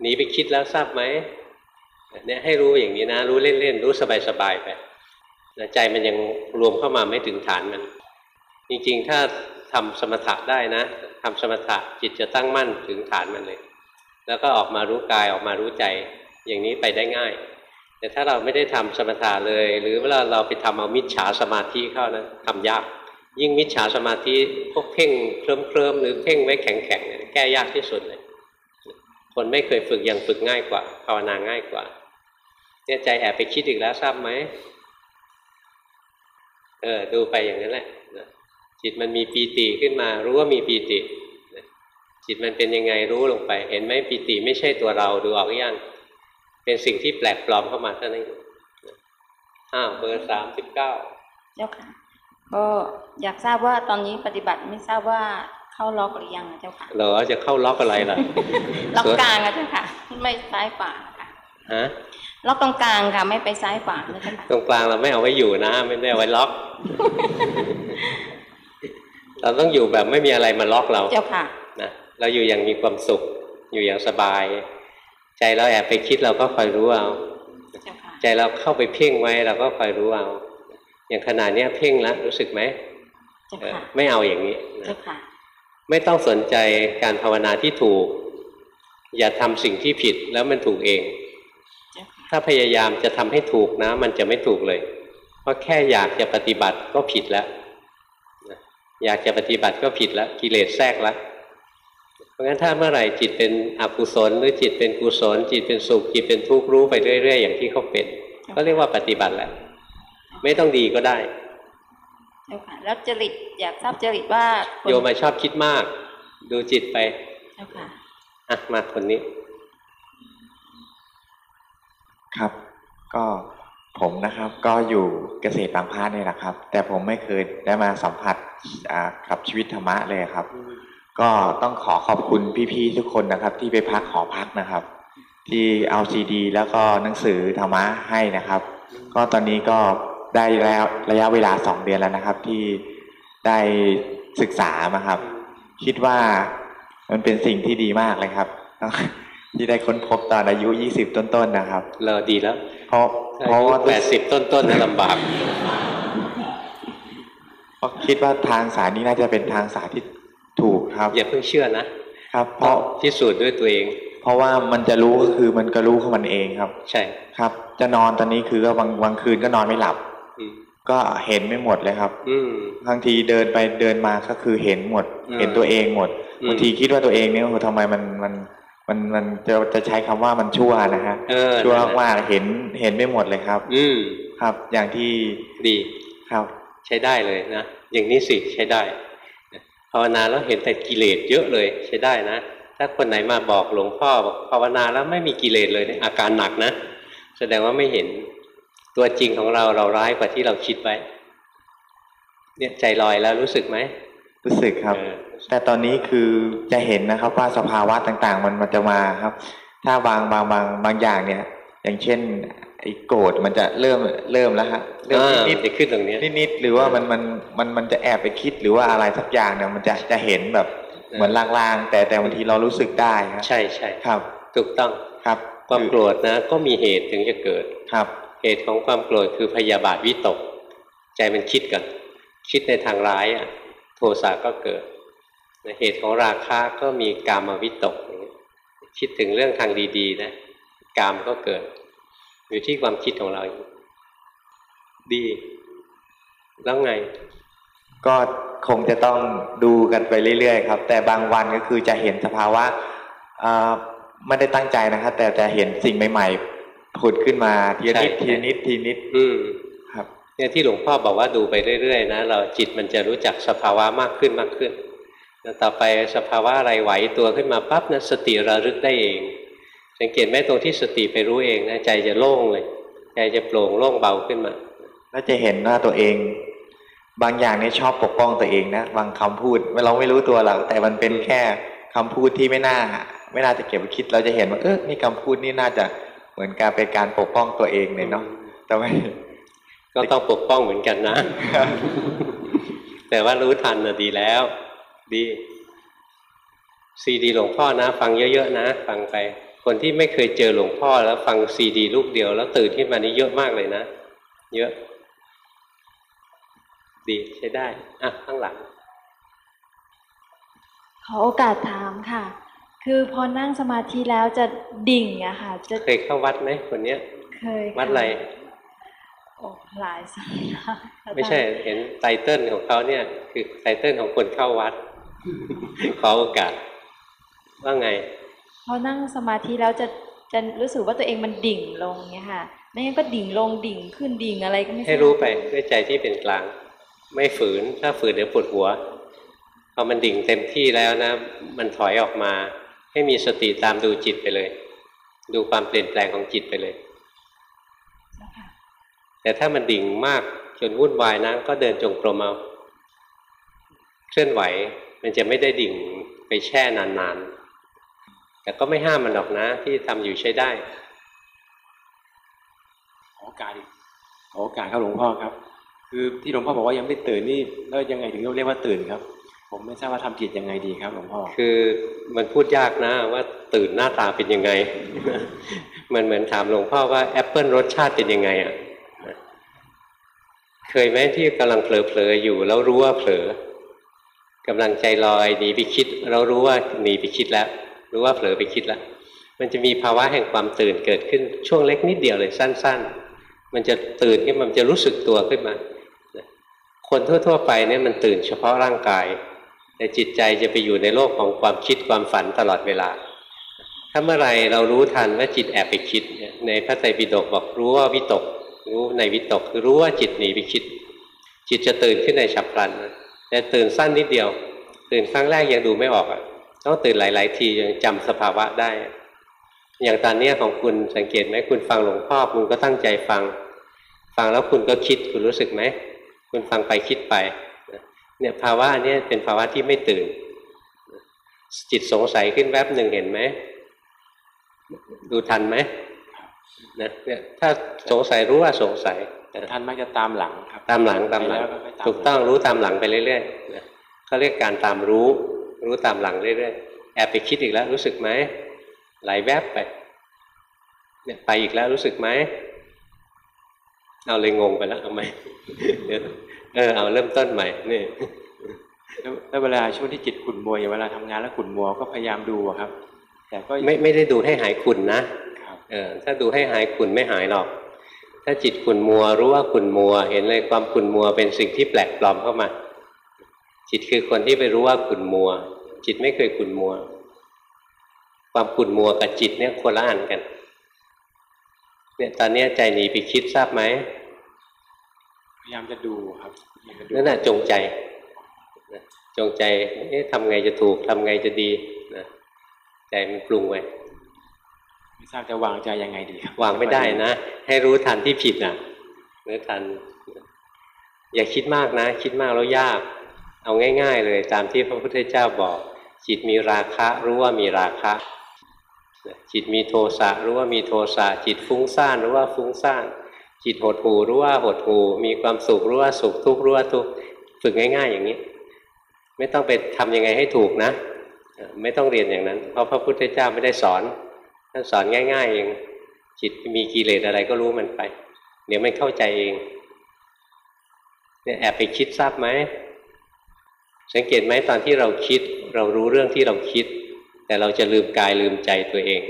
หนีไปคิดแล้วทราบไหมเนี่ยให้รู้อย่างนี้นะ รู้เล่นๆรู้สบายๆไปใจมันยังรวมเข้ามาไม่ถึงฐานมัน จริงๆ ถ้าทำสมถะได้นะทำสมถะจิตจะตั้งมั่นถึงฐานมันเลย แล้วก็ออกมารู้กายออกมารู้ใจ อย่างนี้ไปได้ง่าย แต่ถ้าเราไม่ได้ทำสมถะเลย หรือเวลาเราไปทำเอามิจฉาสมาธิเข้านะทำยาก ยิ่งมิจฉาสมาธิพวกเพ่งเคลิ้มเคลิมๆหรือเพ่งไว้แข็งแข็งๆเนี่ยแก้ยากที่สุดเลย คนไม่เคยฝึกยังฝึกง่ายกว่าภาวนาง่ายกว่าเนี่ยใจแอบไปคิดอีกแล้วทราบไหมเออดูไปอย่างนั้นแหละจิตมันมีปีติขึ้นมา รู้ว่ามีปีติ จิตมันเป็นยังไงรู้ลงไป เห็นไหมปีติไม่ใช่ตัวเราดูออกหรือยังเป็นสิ่งที่แปลกปลอมเข้ามาเท่านั้นเองนะอ้าวเบอร์สามสิบเก้าเจ้าค่ะ ก็อยากทราบว่าตอนนี้ปฏิบัติไม่ทราบว่าเข้าล็อกหรือยังอะเจ้าค่ะเราจะเข้าล็อกอะไรล่ะล็อกกลางอะเจ้าค่ะ ไม่ซ้ายขวาค่ะฮะล็อกตรงกลางค่ะ ไม่ไปซ้ายขวานะเจ้าค่ะตรงกลางเราไม่เอาไว้อยู่นะ ไม่ได้เอาไว้ล็อกเราต้องอยู่แบบไม่มีอะไรมาล็อกเราเจ้าค่ะนะ เราอยู่อย่างมีความสุข อยู่อย่างสบาย ใจเราแอบไปคิดเราก็คอยรู้เอาเจ้าค่ะใจเราเข้าไปเพ่งไว้เราก็คอยรู้เอา อย่างขนาดเนี้ยเพ่งแล้วรู้สึกไหมเจ้าเออค่ะไม่เอาอย่างนี้นะเจ้าค่ะไม่ต้องสนใจการภาวนาที่ถูก อย่าทำสิ่งที่ผิดแล้วมันถูกเองเจ้าค่ะถ้าพยายามจะทำให้ถูกนะ มันจะไม่ถูกเลย เพราะแค่อยากจะปฏิบัติก็ผิดแล้วนะอยากจะปฏิบัติก็ผิดแล้ว กิเลสแทรกแล้วเพ ราะงั้นถ้าเมื่อไหร่จิตเป็นอกุศลหรือจิตเป็นกุศล จิตเป็นสุขจิตเป็นทุกข์รู้ไปเรื่อยๆอย่างที่เขาเป็น ก็เรียกว่าปฏิบัติแหละไม่ต้องดีก็ได้เจ้าค่ะแล้วจริตอยากทราบจริตว่าคนโยมมาชอบคิดมาก ดูจิตไปเจ้าค่ะอะมาคนนี้ ครับ ก็ผมนะครับ ก็อยู่เกษตรบางพลาดนี่แหละครับ แต่ผมไม่เคยได้มาสัมผัสอ่ากับชีวิตธรรมะเลยครับ ก็ต้องขอขอบคุณพี่ๆทุกคนนะครับ ที่ไปพักหอพักนะครับ ที่เอาซีดี แล้วก็หนังสือธรรมะให้นะครับ ก็ตอนนี้ก็ได้แล้วระยะเวลาสองเดือนแล้วนะครับ ที่ได้ศึกษามาครับ คิดว่ามันเป็นสิ่งที่ดีมากเลยครับ ที่ได้ค้นพบตอนอายุยี่สิบต้นๆนะครับเราดีแล้ว เพราะเพราะว่าแปดสิบต้นๆนะลำบากเพราะคิดว่าทางสายนี้น่าจะเป็นทางสายที่ ถูกครับ อย่าเพิ่งเชื่อนะครับ เพต้องราะพิสูจน์ด้วยตัวเอง เพราะว่ามันจะรู้ก็คือมันก็รู้ของมันเองครับ ใช่ครับ จะนอนตอนนี้คือก็บางบางคืนก็นอนไม่หลับอืมก็เห็นไม่หมดเลยครับ อืมบางทีเดินไปเดินมาก็คือเห็นหมดอืมเห็นตัวเองหมดอืมบางทีคิดว่าตัวเองเนี่ยโอ้โหทำไมมันมันมันมันจะจะใช้คำว่ามันชั่วนะฮะเออชั่วนั่นแหละมากๆเห็นเห็นไม่หมดเลยครับ อืมครับ อย่างที่ดีครับ ใช้ได้เลยนะอย่างนี้สิใช้ได้ ภาวนาแล้วเห็นแต่กิเลสเยอะเลยใช้ได้นะ ถ้าคนไหนมาบอกหลวงพ่อบอกภาวนาแล้วไม่มีกิเลสเลยเนี่ยอาการหนักนะ แสดงว่าไม่เห็นตัวจริงของเราเราร้ายกว่าที่เราคิดไว้ เนี่ยใจลอยแล้วรู้สึกไหมรู้สึกครับเออแต่ตอนนี้คือจะเห็นนะครับว่าสภาวะต่างๆ มันมันจะมาครับ ถ้าบางบางบางบางอย่างเนี่ย อย่างเช่น ไอ้โกรธมันจะเริ่มเริ่มแล้วฮะเริ่มอ่านิดจะขึ้นตรงเนี้ยนิดนิดๆหรือว่ามันมันมันมันจะแอบไปคิดหรือว่าอะไรสักอย่างเนี่ยมันจะจะเห็นแบบเหมือนลางๆแต่แต่บางทีเรารู้สึกได้ครับใช่ใช่ครับ ถูกต้องครับ ความโกรธนะ ก็มีเหตุถึงจะเกิดครับ เหตุของความโกรธคือพยาบาทวิตก ใจมันคิดกันคิดในทางร้ายอะโทสะก็เกิดเหตุของราคะก็มีกามวิตกอย่างเงี้ยคิดถึงเรื่องทางดีๆนะกามก็เกิด อยู่ที่ความคิดของเราดี แล้วไง ก็คงจะต้องดูกันไปเรื่อยๆครับ แต่บางวันก็คือจะเห็นสภาวะอ่าไม่ได้ตั้งใจนะครับแต่จะเห็นสิ่งใหม่ๆผุดขึ้นมาทีละนิดใช่ทีละนิดทีละนิดอืมครับเนี่ยที่หลวงพ่อบอกว่าดูไปเรื่อยๆนะเราจิตมันจะรู้จักสภาวะมากขึ้นมากขึ้นแล้วต่อไปสภาวะอะไรไหวตัวขึ้นมาปั๊บนะสติระลึกได้เอง สังเกตไหมตรงที่สติไปรู้เองนะใจจะโล่งเลย ใจจะโปร่งโล่งเบาขึ้นมาแล้วจะเห็นว่าตัวเอง บางอย่างเนี่ยชอบปกป้องตัวเองนะบางคำพูดเราไม่รู้ตัวหรอกแต่มันเป็นแค่คำพูดที่ไม่น่า ไม่น่าจะเก็บไว้คิดเราจะเห็นว่าเออนี่คำพูดนี่น่าจะเหมือนการเป็นการปกป้องตัวเองเลยเนาะแต่ไม่ก็ต้องปกป้องเหมือนกันนะ แต่ว่ารู้ทันนะดีแล้ว ดีซีดีหลวงพ่อนะ ฟังเยอะๆนะ ฟังไป คนที่ไม่เคยเจอหลวงพ่อแล้วฟังซีดีลูกเดียว แล้วตื่นขึ้นมานี่เยอะมากเลยนะ เยอะ ดีใช้ได้ อะ ข้างหลัง ขอโอกาสถามค่ะ คือพอนั่งสมาธิแล้วจะดิ่งอะค่ะ จะเคยเข้าวัดไหมคนเนี้ย เคยค่วัดอะไรโอ้หลายสำนักไม่ใช่ เห็นไตเติ้ลของเขาเนี่ย คือไตเติ้ลของคนเข้าวัด ขอโอกาสว่าไง พอนั่งสมาธิแล้วจะจะรู้สึกว่าตัวเองมันดิ่งลงเงี้ยค่ะไม่งั้นก็ดิ่งลงดิ่งขึ้นดิ่งอะไรก็ไม่ทาบให้รู้ไปด้วยใจที่เป็นกลาง ไม่ฝืนถ้าฝืนเดี๋ยวปวดหัวพอมันดิ่งเต็มที่แล้วนะ มันถอยออกมา ให้มีสติตามดูจิตไปเลย ดูความเปลี่ยนแปลงของจิตไปเลย แต่ถ้ามันดิ่งมากจนวุ่นวายนะก็เดินจงกรมเอาเคลื่อนไหว มันจะไม่ได้ดิ่งไปแช่นานๆ แต่ก็ไม่ห้ามมันหรอกนะ ที่ทำอยู่ใช้ได้ขอโอกาสอีกขอโอกาสครับหลวงพ่อครับ คือที่หลวงพ่อบอกว่ายังไม่ตื่นนี่แล้วยังไงถึงเรียกว่าตื่นครับ ผมไม่ทราบว่าทำจิตยังไงดีครับหลวงพ่อคือมันพูดยากนะว่าตื่นหน้าตาเป็นยังไง มันเหมือนถามหลวงพ่อว่าแอปเปิลรสชาติเป็นยังไงอะเคยไหมที่กำลังเผลอๆอยู่ แล้วรู้ว่าเผลอกำลังใจลอยหนีไปคิด เรารู้ว่าหนีไปคิดแล้ว รู้ว่าเผลอไปคิดล้วมันจะมีภาวะแห่งความตื่นเกิดขึ้นช่วงเล็กนิดเดียวเลยสั้น ๆ มันจะตื่นขึ้นมันจะรู้สึกตัวขึ้นมา คนทั่ว ๆ ไปเนี่ยมันตื่นเฉพาะร่างกาย แต่จิตใจจะไปอยู่ในโลกของความคิดความฝันตลอดเวลา ถ้าเมื่อไรเรารู้ทันว่าจิตแอบไปคิด ในพระไตรปิฎกบอกรู้ว่าวิตก รู้ในวิตกคือรู้ว่าจิตหนีไปคิด จิตจะตื่นขึ้นในฉับพลันแต่ตื่นสั้นนิดเดียว ตื่นครั้งแรกยังดูไม่ออกอะ ต้องตื่นหลาย ๆ ทียังจำสภาวะได้ อย่างตอนเนี้ยของคุณสังเกตไหมคุณฟังหลวงพ่อคุณก็ตั้งใจฟัง ฟังแล้วคุณก็คิดคุณรู้สึกไหมคุณฟังไปคิดไปเนี่ยภาวะอันเนี้ยเป็นภาวะที่ไม่ตื่น จิตสงสัยขึ้นแวบหนึ่งเห็นไหมดูทันไหมนะเนี่ยถ้าสงสัยรู้ว่าสงสัยแต่ท่านมักจะตามหลังครับ ตามหลังตามหลังไปแวก็ไปามถูกต้องรู้ตามหลังไปเรื่อยๆนะเขาเรียกการตามรู้ รู้ตามหลังเรื่อยๆ แอบไปคิดอีกแล้วรู้สึกไหมไหลแวบไปเนี่ยไปอีกแล้วรู้สึกไหมเอาเลยงงไปแล้วเอาไหมเดี๋ยวเออเอาเริ่มต้นใหม่นี่แล้วแล้วเวลาช่วงที่จิตขุ่นมัวอย่างเวลาทำงานแล้วขุ่นมัวก็พยายามดูอะครับ แต่ก็ไม่ไม่ได้ดูให้หายขุ่นนะครับเออถ้าดูให้หายขุ่นไม่หายหรอก ถ้าจิตขุ่นมัวรู้ว่าขุ่นมัว เห็นเลยความขุ่นมัวเป็นสิ่งที่แปลกปลอมเข้ามา จิตคือคนที่ไปรู้ว่าขุ่นมัว จิตไม่เคยขุ่นมัว ความขุ่นมัวกับจิตเนี่ยคนละอันกัน เนี่ยตอนเนี้ยใจหนีไปคิดทราบไหมพยายามจะดูครับพยายามจะดูนั่นน่ะจงใจนะจงใจเอ๊ะทำไงจะถูกทำไงจะดีนะใจมันปรุงไว้ไม่ทราบจะวางใจยังไงดีครับวางไม่ได้นะ ให้รู้ทันที่ผิดน่ะรู้ทัน อย่าคิดมากนะ คิดมากแล้วยาก เอาง่าย ๆ เลยตามที่พระพุทธเจ้าบอก จิตมีราคะรู้ว่ามีราคะ จิตมีโทสะรู้ว่ามีโทสะจิตฟุ้งซ่านรู้ว่าฟุ้งซ่านจิตหดหูรู้ว่าหดหูมีความสุขรู้ว่าสุขทุกข์รู้ว่าทุกข์ฝึกง่าย ๆ อย่างนี้ ไม่ต้องไปทำยังไงให้ถูกนะ ไม่ต้องเรียนอย่างนั้น เพราะพระพุทธเจ้าไม่ได้สอนท่านสอนง่าย ๆ เอง จิตมีกิเลสอะไรก็รู้มันไป เดี๋ยวมันเข้าใจเองเนี่ยแอบไปคิดทราบไหม สังเกตไหมตอนที่เราคิด เรารู้เรื่องที่เราคิด แต่เราจะลืมกายลืมใจตัวเอง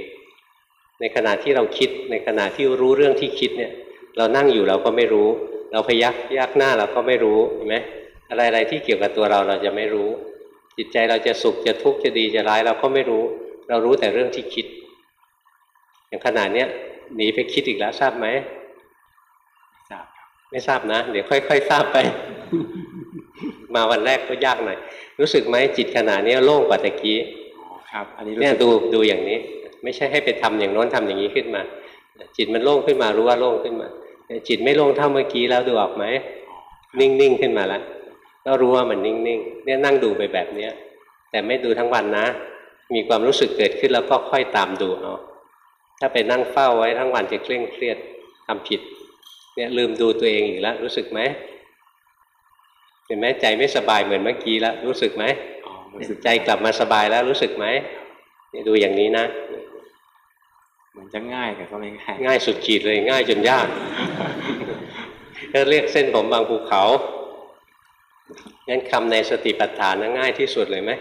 ในขณะที่เราคิด ในขณะที่รู้เรื่องที่คิดเนี่ย เรานั่งอยู่เราก็ไม่รู้ เราพยักยักหน้าเราก็ไม่รู้เห็นไหมอะไรๆที่เกี่ยวกับตัวเราเราจะไม่รู้ จิตใจเราจะสุขจะทุกข์จะดีจะร้ายเราก็ไม่รู้ เรารู้แต่เรื่องที่คิด อย่างขนาดเนี้ยหนีไปคิดอีกแล้วทราบไหมไม่ทราบครับไม่ทราบนะ เดี๋ยวค่อย ๆ ทราบไป มาวันแรกก็ยากหน่อย รู้สึกไหมจิตขณะนี้โล่งกว่าตะกี้อ๋อครับ อันนี้รู้เนี่ยสึกดูดูอย่างนี้ ไม่ใช่ให้ไปทำอย่างโน้นทำอย่างนี้ขึ้นมา จิตมันโล่งขึ้นมารู้ว่าโล่งขึ้นมาแต่จิตไม่โล่งเท่าเมื่อกี้แล้วดูออกไหมนิ่งๆขึ้นมาแล้วก็รู้ว่ามันนิ่งๆเนี่ยนั่งดูไปแบบเนี้ยแต่ไม่ดูทั้งวันนะ มีความรู้สึกเกิดขึ้นแล้วก็ค่อยตามดูเอาถ้าไปนั่งเฝ้าไว้ทั้งวันจะเคร่งเครียดทำผิด เนี่ยลืมดูตัวเองอีกแล้วรู้สึกไหมเห็นไหมใจไม่สบายเหมือนเมื่อกี้แล้วรู้สึกไหมอ๋อรู้สึกใจกลับมาสบายแล้วรู้สึกไหมเนี่ยดูอย่างนี้นะเหมือนจะง่ายแต่ก็ไม่ง่ายง่ายสุดขีดเลยง่ายจนยากก็เรียกเส้นผมบางภูเขางั้นคำในสติปัฏฐานนะง่ายที่สุดเลยไหม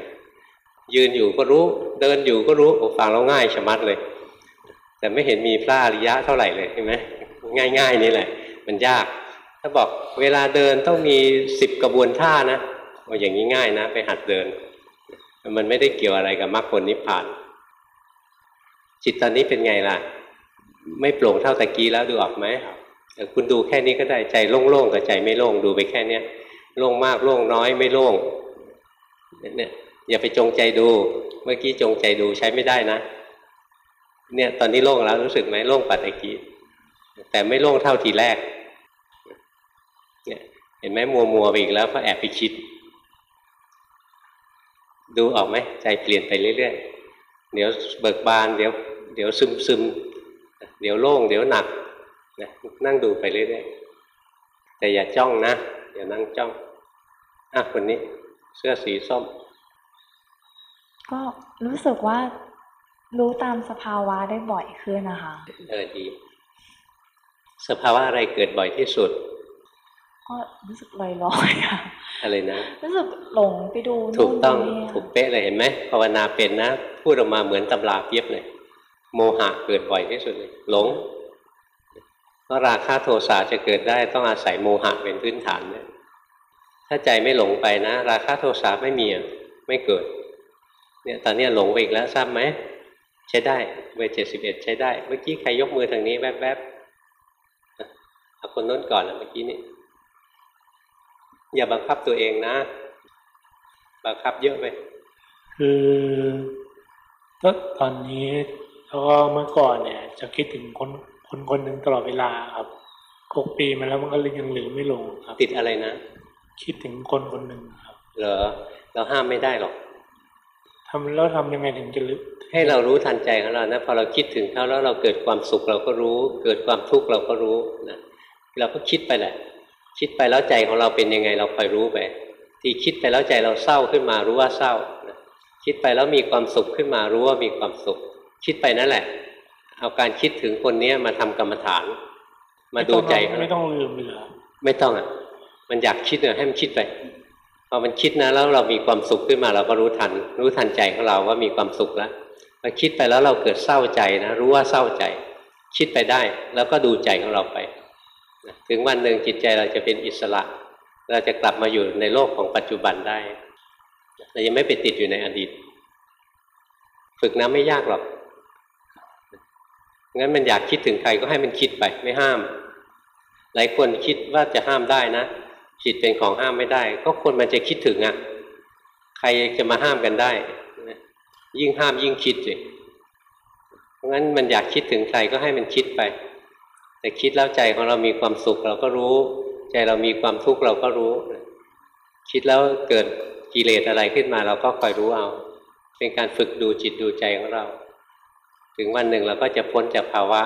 ยืนอยู่ก็รู้ เดินอยู่ก็รู้โอ้ฟังแล้วง่ายชะมัดเลย แต่ไม่เห็นมีพระอริยะเท่าไหร่เลยเห็นไหมง่าย ๆ นี่แหละ มันยาก ถ้าบอกเวลาเดินต้องมีสิบกระบวนท่านะโอ้อย่างนี้ง่ายนะ ไปหัดเดิน มันไม่ได้เกี่ยวอะไรกับมรรคผลนิพพาน จิตตอนนี้เป็นไงล่ะ ไม่โปร่งเท่าตะกี้แล้วดูออกไหมคุณดูแค่นี้ก็ได้ใจโล่งๆกับใจไม่โล่งดูไปแค่เนี้ยโล่งมากโล่งน้อยไม่โล่งเนี่ยอย่าไปจงใจดู เมื่อกี้จงใจดูใช้ไม่ได้นะ เนี่ย ตอนนี้โล่งแล้วรู้สึกไหมโล่งปัดตะกี้แต่ไม่โล่งเท่าทีแรก เนี่ยเห็นไหมมัวมัวๆไปอีกแล้วก็แอบไปคิด ดูออกไหมใจเปลี่ยนไปเรื่อยๆเดี๋ยวเบิกบาน เดี๋ยว เดี๋ยวซึมซึมเดี๋ยวโล่งเดี๋ยวหนักนะนั่งดูไปเรื่อยๆแต่อย่าจ้องนะอย่านั่งจ้องอะคนนี้ เสื้อสีส้ม ก็รู้สึกว่ารู้ตามสภาวะได้บ่อยขึ้นนะคะ เออดี สภาวะอะไรเกิดบ่อยที่สุด ก็รู้สึกลอยๆค่ะอะไรนะ รู้สึกหลงไปดูถูกต้องนู่นดูนี่ถูกเป๊ะเลยเห็นไหมภาวนาเป็นนะ พูดออกมาเหมือนตำราเปียบเลยโมหะเกิดบ่อยที่สุดเลยหลงเพราะราคะโทสะจะเกิดได้ต้องอาศัยโมหะเป็นพื้นฐานเนี่ยถ้าใจไม่หลงไปนะ ราคะโทสะไม่มีอะไม่เกิด เนี่ยตอนเนี้ยหลงไปอีกแล้วทราบไหมใช้ได้เบอร์เจ็ดสิบเอ็ดใช้ได้ เมื่อกี้ใครยกมือทางนี้แวบๆเอาคนโน้นก่อนนะเมื่อกี้นี้ อย่าบังคับตัวเองนะ บังคับเยอะไปคือก็ตอนนี้แล้วก็เมื่อก่อนเนี่ย จะคิดถึงคนคนคนหนึ่งตลอดเวลาครับหกปีมาแล้วมันก็เลยยังลืมไม่ลงครับ ติดอะไรนะ คิดถึงคนคนหนึ่งครับ เหรอ เราห้ามไม่ได้หรอกทำแล้วทำยังไงถึงจะลืมให้เรารู้ทันใจของเรานะพอเราคิดถึงเขาแล้วเราเกิดความสุขเราก็รู้ เกิดความทุกข์เราก็รู้นะเราก็คิดไปแหละ คิดไปแล้วใจของเราเป็นยังไงเราคอยรู้ไป ที่คิดไปแล้วใจเราเศร้าขึ้นมารู้ว่าเศร้านะคิดไปแล้วมีความสุขขึ้นมารู้ว่ามีความสุข คิดไปนั่นแหละ เอาการคิดถึงคนเนี้ยมาทำกรรมฐาน มาดูใจของเราไม่ต้องลืมเลยเหรอไม่ต้องอะ มันอยากคิดเนี่ยให้มันคิดไปพอมันคิดนะแล้วเรามีความสุขขึ้นมาเราก็รู้ทัน รู้ทันใจของเราว่ามีความสุขแล้วพอคิดไปแล้วเราเกิดเศร้าใจนะรู้ว่าเศร้าใจ คิดไปได้ แล้วก็ดูใจของเราไปนะ ถึงวันหนึ่งจิตใจเราจะเป็นอิสระ เราจะกลับมาอยู่ในโลกของปัจจุบันได้เรายังไม่ไปติดอยู่ในอดีต ฝึกนะไม่ยากหรอกงั้นมันอยากคิดถึงใครก็ให้มันคิดไปไม่ห้าม หลายคนคิดว่าจะห้ามได้นะจิตเป็นของห้ามไม่ได้ก็คนมันจะคิดถึงอะ ใครจะมาห้ามกันได้ ยิ่งห้ามยิ่งคิดสิเพราะงั้นมันอยากคิดถึงใครก็ให้มันคิดไป แต่คิดแล้วใจของเรามีความสุขเราก็รู้ ใจเรามีความทุกข์เราก็รู้ คิดแล้วเกิดกิเลสอะไรขึ้นมา เราก็คอยรู้เอา เป็นการฝึกดูจิตดูใจของเรา ถึงวันหนึ่งเราก็จะพ้นจากภาวะ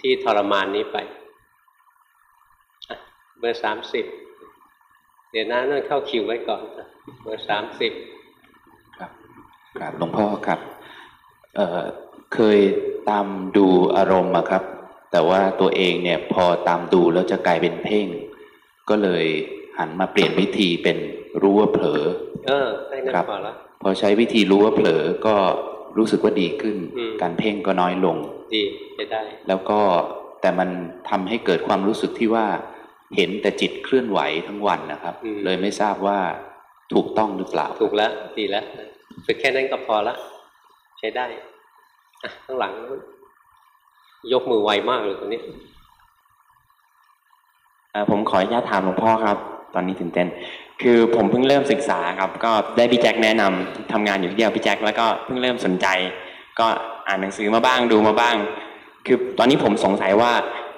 ที่ทรมานนี้ไปเบอร์สามสิบเดี๋ยวนะนั่นเข้าคิวไว้ก่อนเบอร์สามสิบครับครับหลวงพ่อครับ เเคยตามดูอารมณ์ครับ แต่ว่าตัวเองเนี่ยพอตามดูแล้วจะกลายเป็นเพ่ง ก็เลยหันมาเปลี่ยนวิธีเป็นรู้ว่าเผลอ เออได้นั่นครับพอละพอใช้วิธีรู้ว่าเผลอก็รู้สึกว่าดีขึ้นอืมการเพ่งก็น้อยลง ดีจะได้ แล้วก็แต่มันทำให้เกิดความรู้สึกที่ว่า เห็นแต่จิตเคลื่อนไหวทั้งวันนะครับอืมเลยไม่ทราบว่าถูกต้องหรือเปล่า ถูกแล้ว ดีแล้วฝึกแค่นั้นก็พอละใช้ได้อะข้างหลังนู้น ยกมือไวมากเลยคนนี้ผมขออนุญาตถามหลวงพ่อครับ ตอนนี้ตื่นเต้น คือผมเพิ่งเริ่มศึกษาครับ ก็ได้พี่แจ็คแนะนำทำงานอยู่ที่เดียวพี่แจ็คแล้วก็เพิ่งเริ่มสนใจ ก็อ่านหนังสือมาบ้างดูมาบ้าง คือตอนนี้ผมสงสัยว่า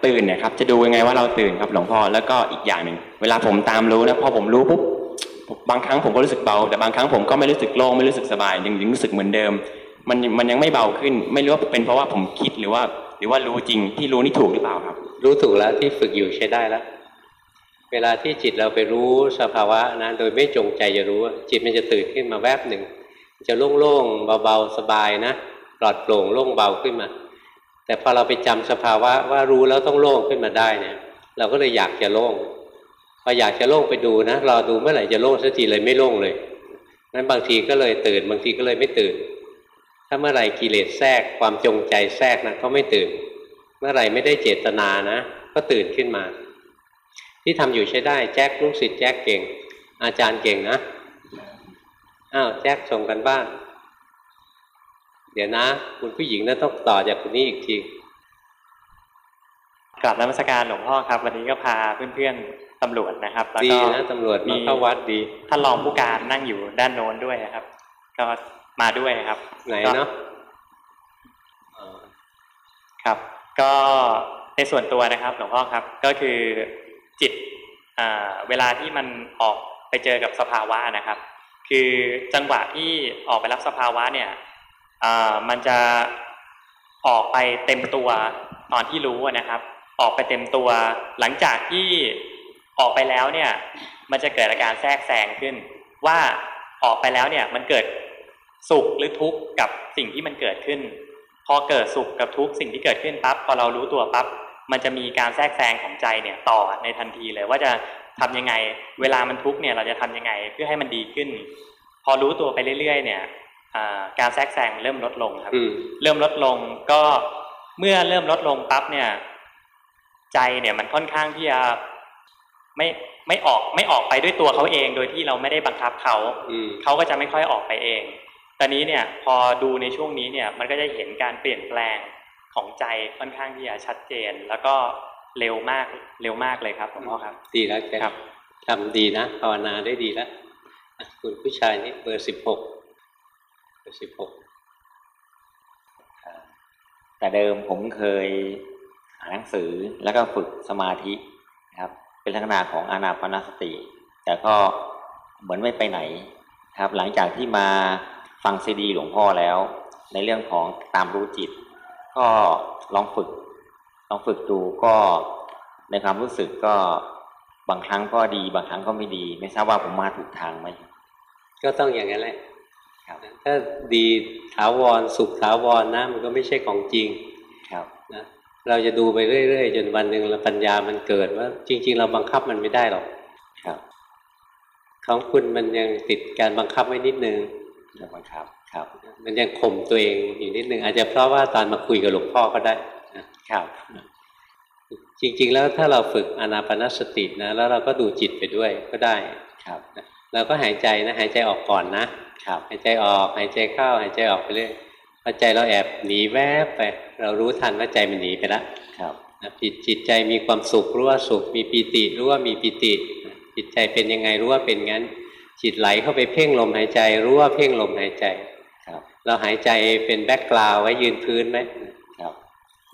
ตื่นเนี่ยครับจะดูยังไงว่าเราตื่นครับหลวงพ่อแล้วก็อีกอย่างหนึ่งเวลาผมตามรู้นะพอผมรู้ปุ๊บบางครั้งผมก็รู้สึกเบา แต่บางครั้งผมก็ไม่รู้สึกโล่งไม่รู้สึกสบายยังยังรู้สึกเหมือนเดิม มันมันยังไม่เบาขึ้น ไม่รู้ว่าเป็นเพราะว่าผมคิดหรือว่า หรือว่ารู้จริงที่รู้นี่ถูกหรือเปล่าครับ รู้ถูกแล้วที่ฝึกอยู่ใช้ได้แล้ว เวลาที่จิตเราไปรู้สภาวะนะโดยไม่จงใจจะรู้จิตมันจะตื่นขึ้นมาแวบหนึ่งจะโล่งๆเบาๆสบายนะปลอดโปร่งโล่งเบาขึ้นมา แต่พอเราไปจำสภาวะว่ารู้แล้วต้องโล่งขึ้นมาได้เนี่ย เราก็เลยอยากจะโล่งพออยากจะโล่งไปดูนะรอดูเมื่อไหร่จะโล่งสักทีเลยไม่โล่งเลยนั้นบางทีก็เลยตื่น บางทีก็เลยไม่ตื่น ถ้าเมื่อไหร่กิเลสแทรกความจงใจแทรกนะก็ไม่ตื่น เมื่อไหร่ไม่ได้เจตนานะ ก็ตื่นขึ้นมา ที่ทำอยู่ใช้ได้แจ็คลูกศิษย์แจ็คเก่ง อาจารย์เก่งนะอ้าวแจ็คส่งกันบ้าน เดี๋ยวนะ คุณผู้หญิงนั้นต้องต่อจากคนนี้อีกทีกลับนมัสการหลวงพ่อครับ วันนี้ก็พาเพื่อนๆตำรวจนะครับแล้วดีก็นะตำรวจมาเข้าวัดดีท่านรองผู้การนั่งอยู่ด้านโน้นด้วยนะครับ ก็ มาด้วยครับ ไหนก็เนาะครับ ก็ในส่วนตัวนะครับหลวงพ่อครับ ก็คือจิตอ่าเวลาที่มันออกไปเจอกับสภาวะนะครับ คือจังหวะที่ออกไปรับสภาวะเนี่ยอ่ามันจะออกไปเต็มตัวตอนที่รู้อะนะครับ ออกไปเต็มตัว หลังจากที่ออกไปแล้วเนี่ย มันจะเกิดอาการแทรกแซงขึ้น ว่าออกไปแล้วเนี่ยมันเกิด สุขหรือทุกข์กับสิ่งที่มันเกิดขึ้น พอเกิดสุขกับทุกข์สิ่งที่เกิดขึ้นปั๊บพอเรารู้ตัวปั๊บมันจะมีการแทรกแซงของใจเนี่ยต่อในทันทีเลยว่าจะทำยังไง เวลามันทุกข์เนี่ยเราจะทำยังไงเพื่อให้มันดีขึ้น พอรู้ตัวไปเรื่อย ๆ เนี่ยอ่าการแทรกแซงเริ่มลดลงครับอืมเริ่มลดลงก็เมื่อเริ่มลดลงปั๊บเนี่ย ใจเนี่ยมันค่อนข้างที่จะไม่ไม่ออกไม่ออกไปด้วยตัวเขาเอง โดยที่เราไม่ได้บังคับเขาอืมเขาก็จะไม่ค่อยออกไปเอง ตอนนี้เนี่ยพอดูในช่วงนี้เนี่ยมันก็จะเห็นการเปลี่ยนแปลงของใจค่อนข้างที่จะชัดเจน แล้วก็เร็วมากเร็วมากเลยครับหลวงพ่อครับ ดีแล้วแกทำดีนะภาวนาได้ดีแล้วอะคุณผู้ชายนี่เบอร์สิบหกเบอร์สิบหกแต่เดิมผมเคยอ่านหนังสือแล้วก็ฝึกสมาธินะครับเป็นลักษณะของอานาปานสติ แต่ก็เหมือนไม่ไปไหนครับ หลังจากที่มา ฟังซีดีหลวงพ่อแล้ว ในเรื่องของตามรู้จิต ก็ลองฝึก ลองฝึกดูก็ในความรู้สึกก็บางครั้งก็ดี บางครั้งก็ไม่ดี ไม่ทราบว่าผมมาถูกทางไหมก็ต้องอย่างนั้นแหละถ้าดีถาวรสุขถาวรนะมันก็ไม่ใช่ของจริงครับนะเราจะดูไปเรื่อยๆ จนวันหนึ่งเราปัญญามันเกิดว่า จริง ๆ เราบังคับมันไม่ได้หรอกครับของคุณมันยังติดการบังคับไว้นิดนึง บังคับครับ มันยังข่มตัวเองอยู่นิดนึงอาจจะเพราะว่าตอนมาคุยกับหลวงพ่อก็ได้นะครับ จริง ๆ แล้วถ้าเราฝึกอานาปานสตินะแล้วเราก็ดูจิตไปด้วยก็ได้ครับเราก็หายใจนะหายใจออกก่อนนะครับหายใจออกหายใจเข้าหายใจออกไปเรื่อยพอใจเราแอบหนีแวบไป เรารู้ทันว่าใจมันหนีไปแล้วครับนะจิตจิตใจมีความสุขรู้ว่าสุข มีปีติรู้ว่ามีปีติจิตใจเป็นยังไงรู้ว่าเป็นงั้น จิตไหลเข้าไปเพ่งลมหายใจ รู้ว่าเพ่งลมหายใจครับเราหายใจเป็นแบ็กกราวไว้ยืนพื้นไหมครับ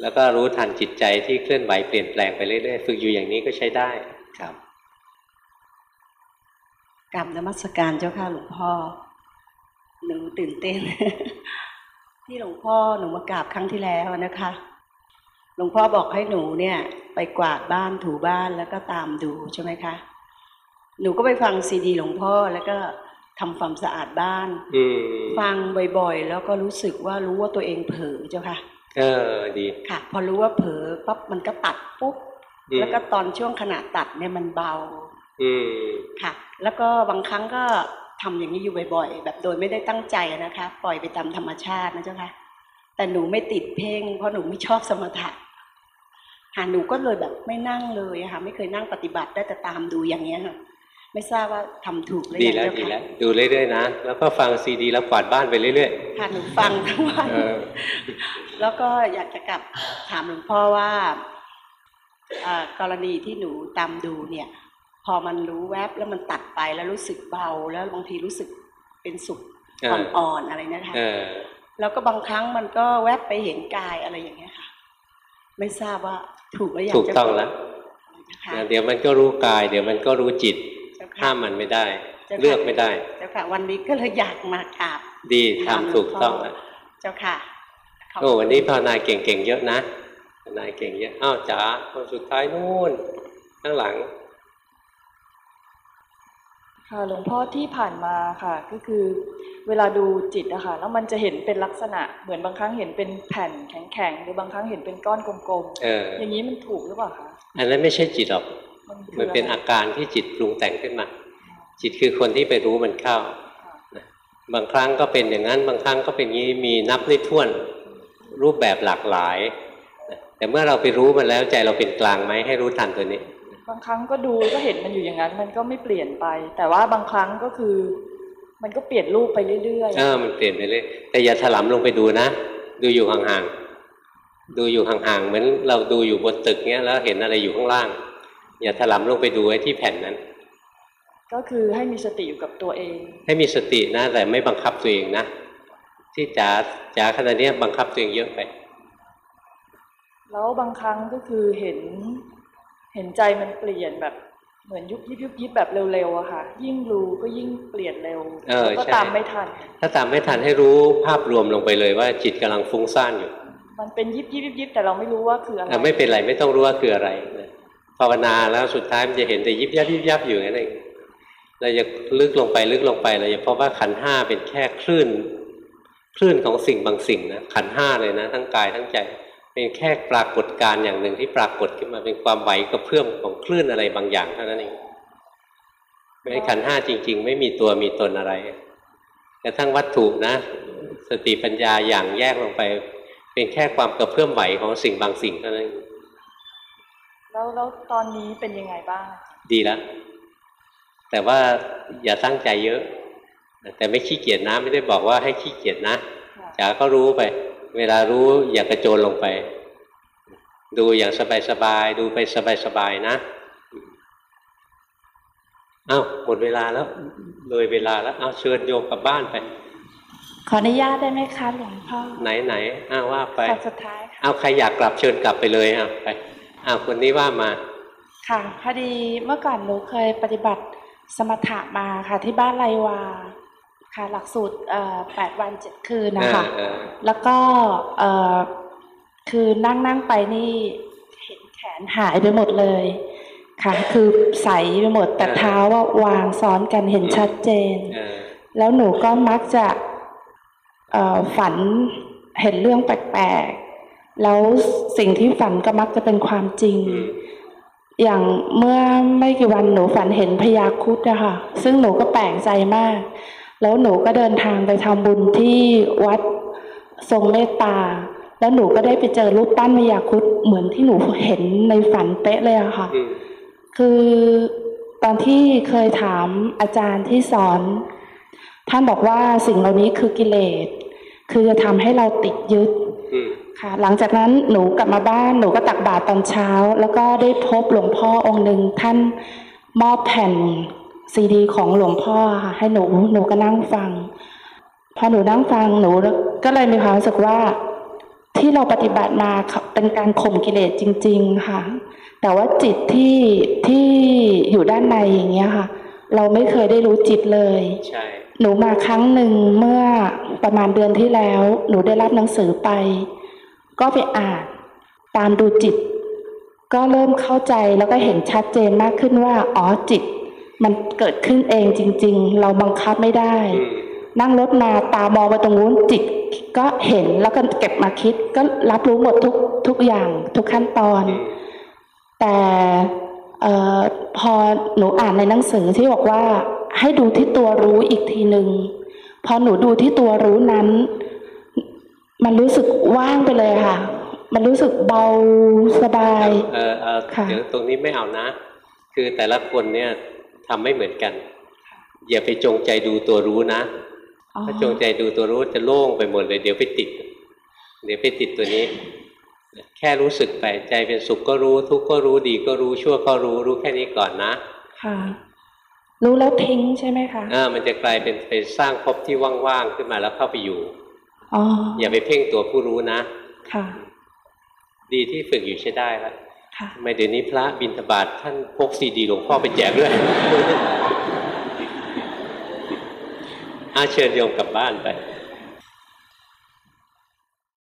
แล้วก็รู้ทันจิตใจที่เคลื่อนไหวเปลี่ยนแปลงไปเรื่อยๆฝึกอยู่อย่างนี้ก็ใช้ได้ครับกลับนมัสการเจ้าค่ะหลวงพ่อหนูตื่นเต้น ที่หลวงพ่อหนูมากราบครั้งที่แล้วนะคะ หลวงพ่อบอกให้หนูเนี่ย ไปกวาดบ้านถูบ้านแล้วก็ตามดูใช่ไหมคะ หนูก็ไปฟังซีดีหลวงพ่อแล้วก็ทำความสะอาดบ้านอืมฟังบ่อยๆ แล้วก็รู้สึกว่ารู้ว่าตัวเองเผลอเจ้าค่ะ เออดีค่ะ พอรู้ว่าเผลอปั๊บมันก็ตัดปุ๊บอืมแล้วก็ตอนช่วงขณะตัดเนี่ยมันเบาอืมค่ะ แล้วก็บางครั้งก็ทำอย่างนี้อยู่บ่อย ๆ แบบโดยไม่ได้ตั้งใจนะคะ ปล่อยไปตามธรรมชาตินะเจ้าค่ะ แต่หนูไม่ติดเพ่ง เพราะหนูไม่ชอบสมถะค่ะหนูก็เลยแบบไม่นั่งเลยอะค่ะ ไม่เคยนั่งปฏิบัติได้แต่ตามดูอย่างเงี้ยค่ะ ไม่ทราบว่าทำถูกหรือดียังแล้วเจ้าดีค่ะแล้วดูเรื่อยๆนะแล้วก็ฟังซีดีแล้วกวาดบ้านไปเรื่อยค่ะหนูฟังทั้งวันๆเออแล้วก็อยากจะกลับถามหลวงพ่อว่าอ่ากรณีที่หนูตามดูเนี่ย พอมันรู้แวบแล้วมันตัดไปแล้วรู้สึกเบาแล้วบางทีรู้สึกเป็นสุขเอออ่อนๆอะไรนะคะเออแล้วก็บางครั้งมันก็แวบไปเห็นกายอะไรอย่างเงี้ยค่ะ ไม่ทราบว่าถูกหรือยังถูกต้องแล้วค่ะเดี๋ยวมันก็รู้กาย เดี๋ยวมันก็รู้จิตเจ้าค่ะ ห้ามมันไม่ได้เจ้าค่ะเลือกไม่ได้ เจ้าค่ะ วันนี้ก็เลยอยากมากราบ ดีทำถูกต้องแล้วเจ้าค่ะโอ้วันนี้ภาวนาเก่งๆเยอะนะภาวนาเก่งเยอะอ้าวจ๋าคนสุดท้ายนู่นข้างหลังค่ะหลวงพ่อที่ผ่านมาค่ะ ก็คือ เวลาดูจิตอะค่ะแล้วมันจะเห็นเป็นลักษณะเหมือนบางครั้งเห็นเป็นแผ่นแข็งๆหรือบางครั้งเห็นเป็นก้อนกลมเอออย่างนี้มันถูกหรือเปล่าคะอันนั้นไม่ใช่จิตหรอก มันคือมันเป็นอะไรอาการที่จิตปรุงแต่งขึ้นมา จิตคือคนที่ไปรู้มันเข้านะบางครั้งก็เป็นอย่างนั้น บางครั้งก็เป็นอย่างนี้มีนับไม่ถ้วนรูปแบบหลากหลายนะแต่เมื่อเราไปรู้มันแล้วใจเราเป็นกลางไหมให้รู้ทันตัวนี้ บางครั้งก็ดูก็เห็นมันอยู่อย่างนั้น มันก็ไม่เปลี่ยนไป แต่ว่าบางครั้งก็คือ มันก็เปลี่ยนรูปไปเรื่อยเออมันเปลี่ยนไปเลยแต่อย่าถลำลงไปดูนะ ดูอยู่ห่างๆดูอยู่ห่างๆเหมือนเราดูอยู่บนตึกเนี้ยแล้วเห็นอะไรอยู่ข้างล่าง อย่าถลำลงไปดูไอ้ที่แผ่นนั้นๆก็คือให้มีสติอยู่กับตัวเอง ให้มีสตินะแต่ไม่บังคับตัวเองนะที่จ๋าจ๋าขณะเนี้ยบังคับตัวเองเยอะไป แล้วบางครั้งก็คือเห็นเห็นใจมันเปลี่ยนแบบเหมือนยุบยิบยุบยิบแบบเร็วๆอะค่ะ ยิ่งรู้ก็ยิ่งเปลี่ยนเร็วเออแล้วก็ใช่ตามไม่ทัน ถ้าตามไม่ทันให้รู้ภาพรวมลงไปเลยว่าจิตกำลังฟุ้งซ่านอยู่ มันเป็นยิบยิบยิบยิบแต่เราไม่รู้ว่าคืออะไรแต่ไม่เป็นไรไม่ต้องรู้ว่าคืออะไรนะ ภาวนาแล้วสุดท้ายมันจะเห็นแต่ยิบยับยิบยับอยู่อย่างนั้นเองเราจะลึกลงไปลึกลงไปเราจะพบว่าขันห้าเป็นแค่คลื่น คลื่นของสิ่งบางสิ่งนะขันห้าเลยนะ ทั้งกายทั้งใจ เป็นแค่ปรากฏการณ์อย่างหนึ่งที่ปรากฏขึ้นมาเป็นความไหวกระเพื่อมของคลื่นอะไรบางอย่างเท่านั้นเองไม่ขันห้าจริง ๆ ไม่มีตัวมีตนอะไรกระทั่งวัตถุนะ สติปัญญาอย่างแยกลงไป เป็นแค่ความกระเพื่อมไหวของสิ่งบางสิ่งเท่านั้นเอง แล้วแล้วตอนนี้เป็นยังไงบ้าง ดีแล้วแต่ว่าอย่าตั้งใจเยอะ แต่ไม่ขี้เกียจนะ ไม่ได้บอกว่าให้ขี้เกียจนะจ๋าก็รู้ไป เวลารู้อย่ากระโจนลงไป ดูอย่างสบายๆดูไปสบายๆนะอ้าวหมดเวลาแล้ว เลยเวลาแล้วเอาเชิญโยมกลับบ้านไป ขออนุญาตได้ไหมคะหลวงพ่อไหนไหนๆอ้าวว่าไปขอสุดท้ายค่ะเอาใครอยากกลับเชิญกลับไปเลยอะไป อ้าวคนนี้ว่ามา ค่ะพอดีเมื่อก่อนหนูเคยปฏิบัติสมถะมาค่ะที่บ้านไรวาค่ะ หลักสูตรเอ่อแปดวันเจ็ดคืนนะคะเออเออแล้วก็เอ่อคือนั่งนั่งไปนี่เห็นแขนหายไปหมดเลย ค่ะ คือใสไปหมดแต่เท้าว่าวางซ้อนกันเห็นชัดเจนเออแล้วหนูก็มักจะเอ่อฝันเห็นเรื่องแปลกๆ แล้วสิ่งที่ฝันก็มักจะเป็นความจริง อย่างเมื่อไม่กี่วันหนูฝันเห็นพญาครุดอะค่ะ ซึ่งหนูก็แปลกใจมาก แล้วหนูก็เดินทางไปทำบุญที่วัดทรงเมตตา แล้วหนูก็ได้ไปเจอรูปปั้นพญาครุดเหมือนที่หนูเห็นในฝันเป๊ะเลยอะค่ะ คือตอนที่เคยถามอาจารย์ที่สอน ท่านบอกว่าสิ่งเหล่านี้คือกิเลส คือจะทำให้เราติดยึดอืม ค่ะหลังจากนั้นหนูกลับมาบ้านหนูก็ตักบาตรตอนเช้า แล้วก็ได้พบหลวงพ่อองค์หนึ่งท่านมอบแผ่นซีดี ของหลวงพ่อค่ะให้หนูหนูก็นั่งฟัง พอหนูนั่งฟังหนูก็เลยมีความรู้สึกว่าที่เราปฏิบัติมาเป็นการข่มกิเลสจริง ๆค่ะ แต่ว่าจิตที่ที่อยู่ด้านในอย่างเงี้ยค่ะ เราไม่เคยได้รู้จิตเลยใช่หนูมาครั้งหนึ่งเมื่อประมาณเดือนที่แล้ว หนูได้รับหนังสือไป ก็ไปอ่านตามดูจิต ก็เริ่มเข้าใจแล้วก็เห็นชัดเจนมากขึ้นว่าอ๋อจิต มันเกิดขึ้นเองจริง ๆ เราบังคับไม่ได้ นั่งรถมาตามองไปตรงนู้นจิต ก็เห็นแล้วก็เก็บมาคิด ก็รับรู้หมดทุกทุกอย่างทุกขั้นตอน แต่เออพอหนูอ่านในหนังสือที่บอกว่าให้ดูที่ตัวรู้อีกทีหนึ่งพอหนูดูที่ตัวรู้นั้น มันรู้สึกว่างไปเลยค่ะ มันรู้สึกเบาสบายเออเออค่ะเดี๋ยวตรงนี้ไม่เอานะ คือแต่ละคนเนี่ยทำไม่เหมือนกัน อย่าไปจงใจดูตัวรู้นะอ๋อถ้าจงใจดูตัวรู้จะโล่งไปหมดเลย เดี๋ยวไปติด เดี๋ยวไปติดตัวนี้ แค่รู้สึกไปใจเป็นสุขก็รู้ ทุกข์ก็รู้ดีก็รู้ชั่วก็รู้รู้แค่นี้ก่อนนะ ค่ะ รู้แล้วทิ้งใช่ไหมคะอ่ามันจะกลายเป็นไปสร้างภพที่ว่างๆขึ้นมาแล้วเข้าไปอยู่ อ๋ออย่าไปเพ่งตัวผู้รู้นะค่ะ ดีที่ฝึกอยู่ใช้ได้แล้วค่ะทำไมเดี๋ยวนี้พระบิณฑบาตท่านพกซีดีหลวงพ่อไปแจกด้วยอาเชิญโยมกลับบ้านไป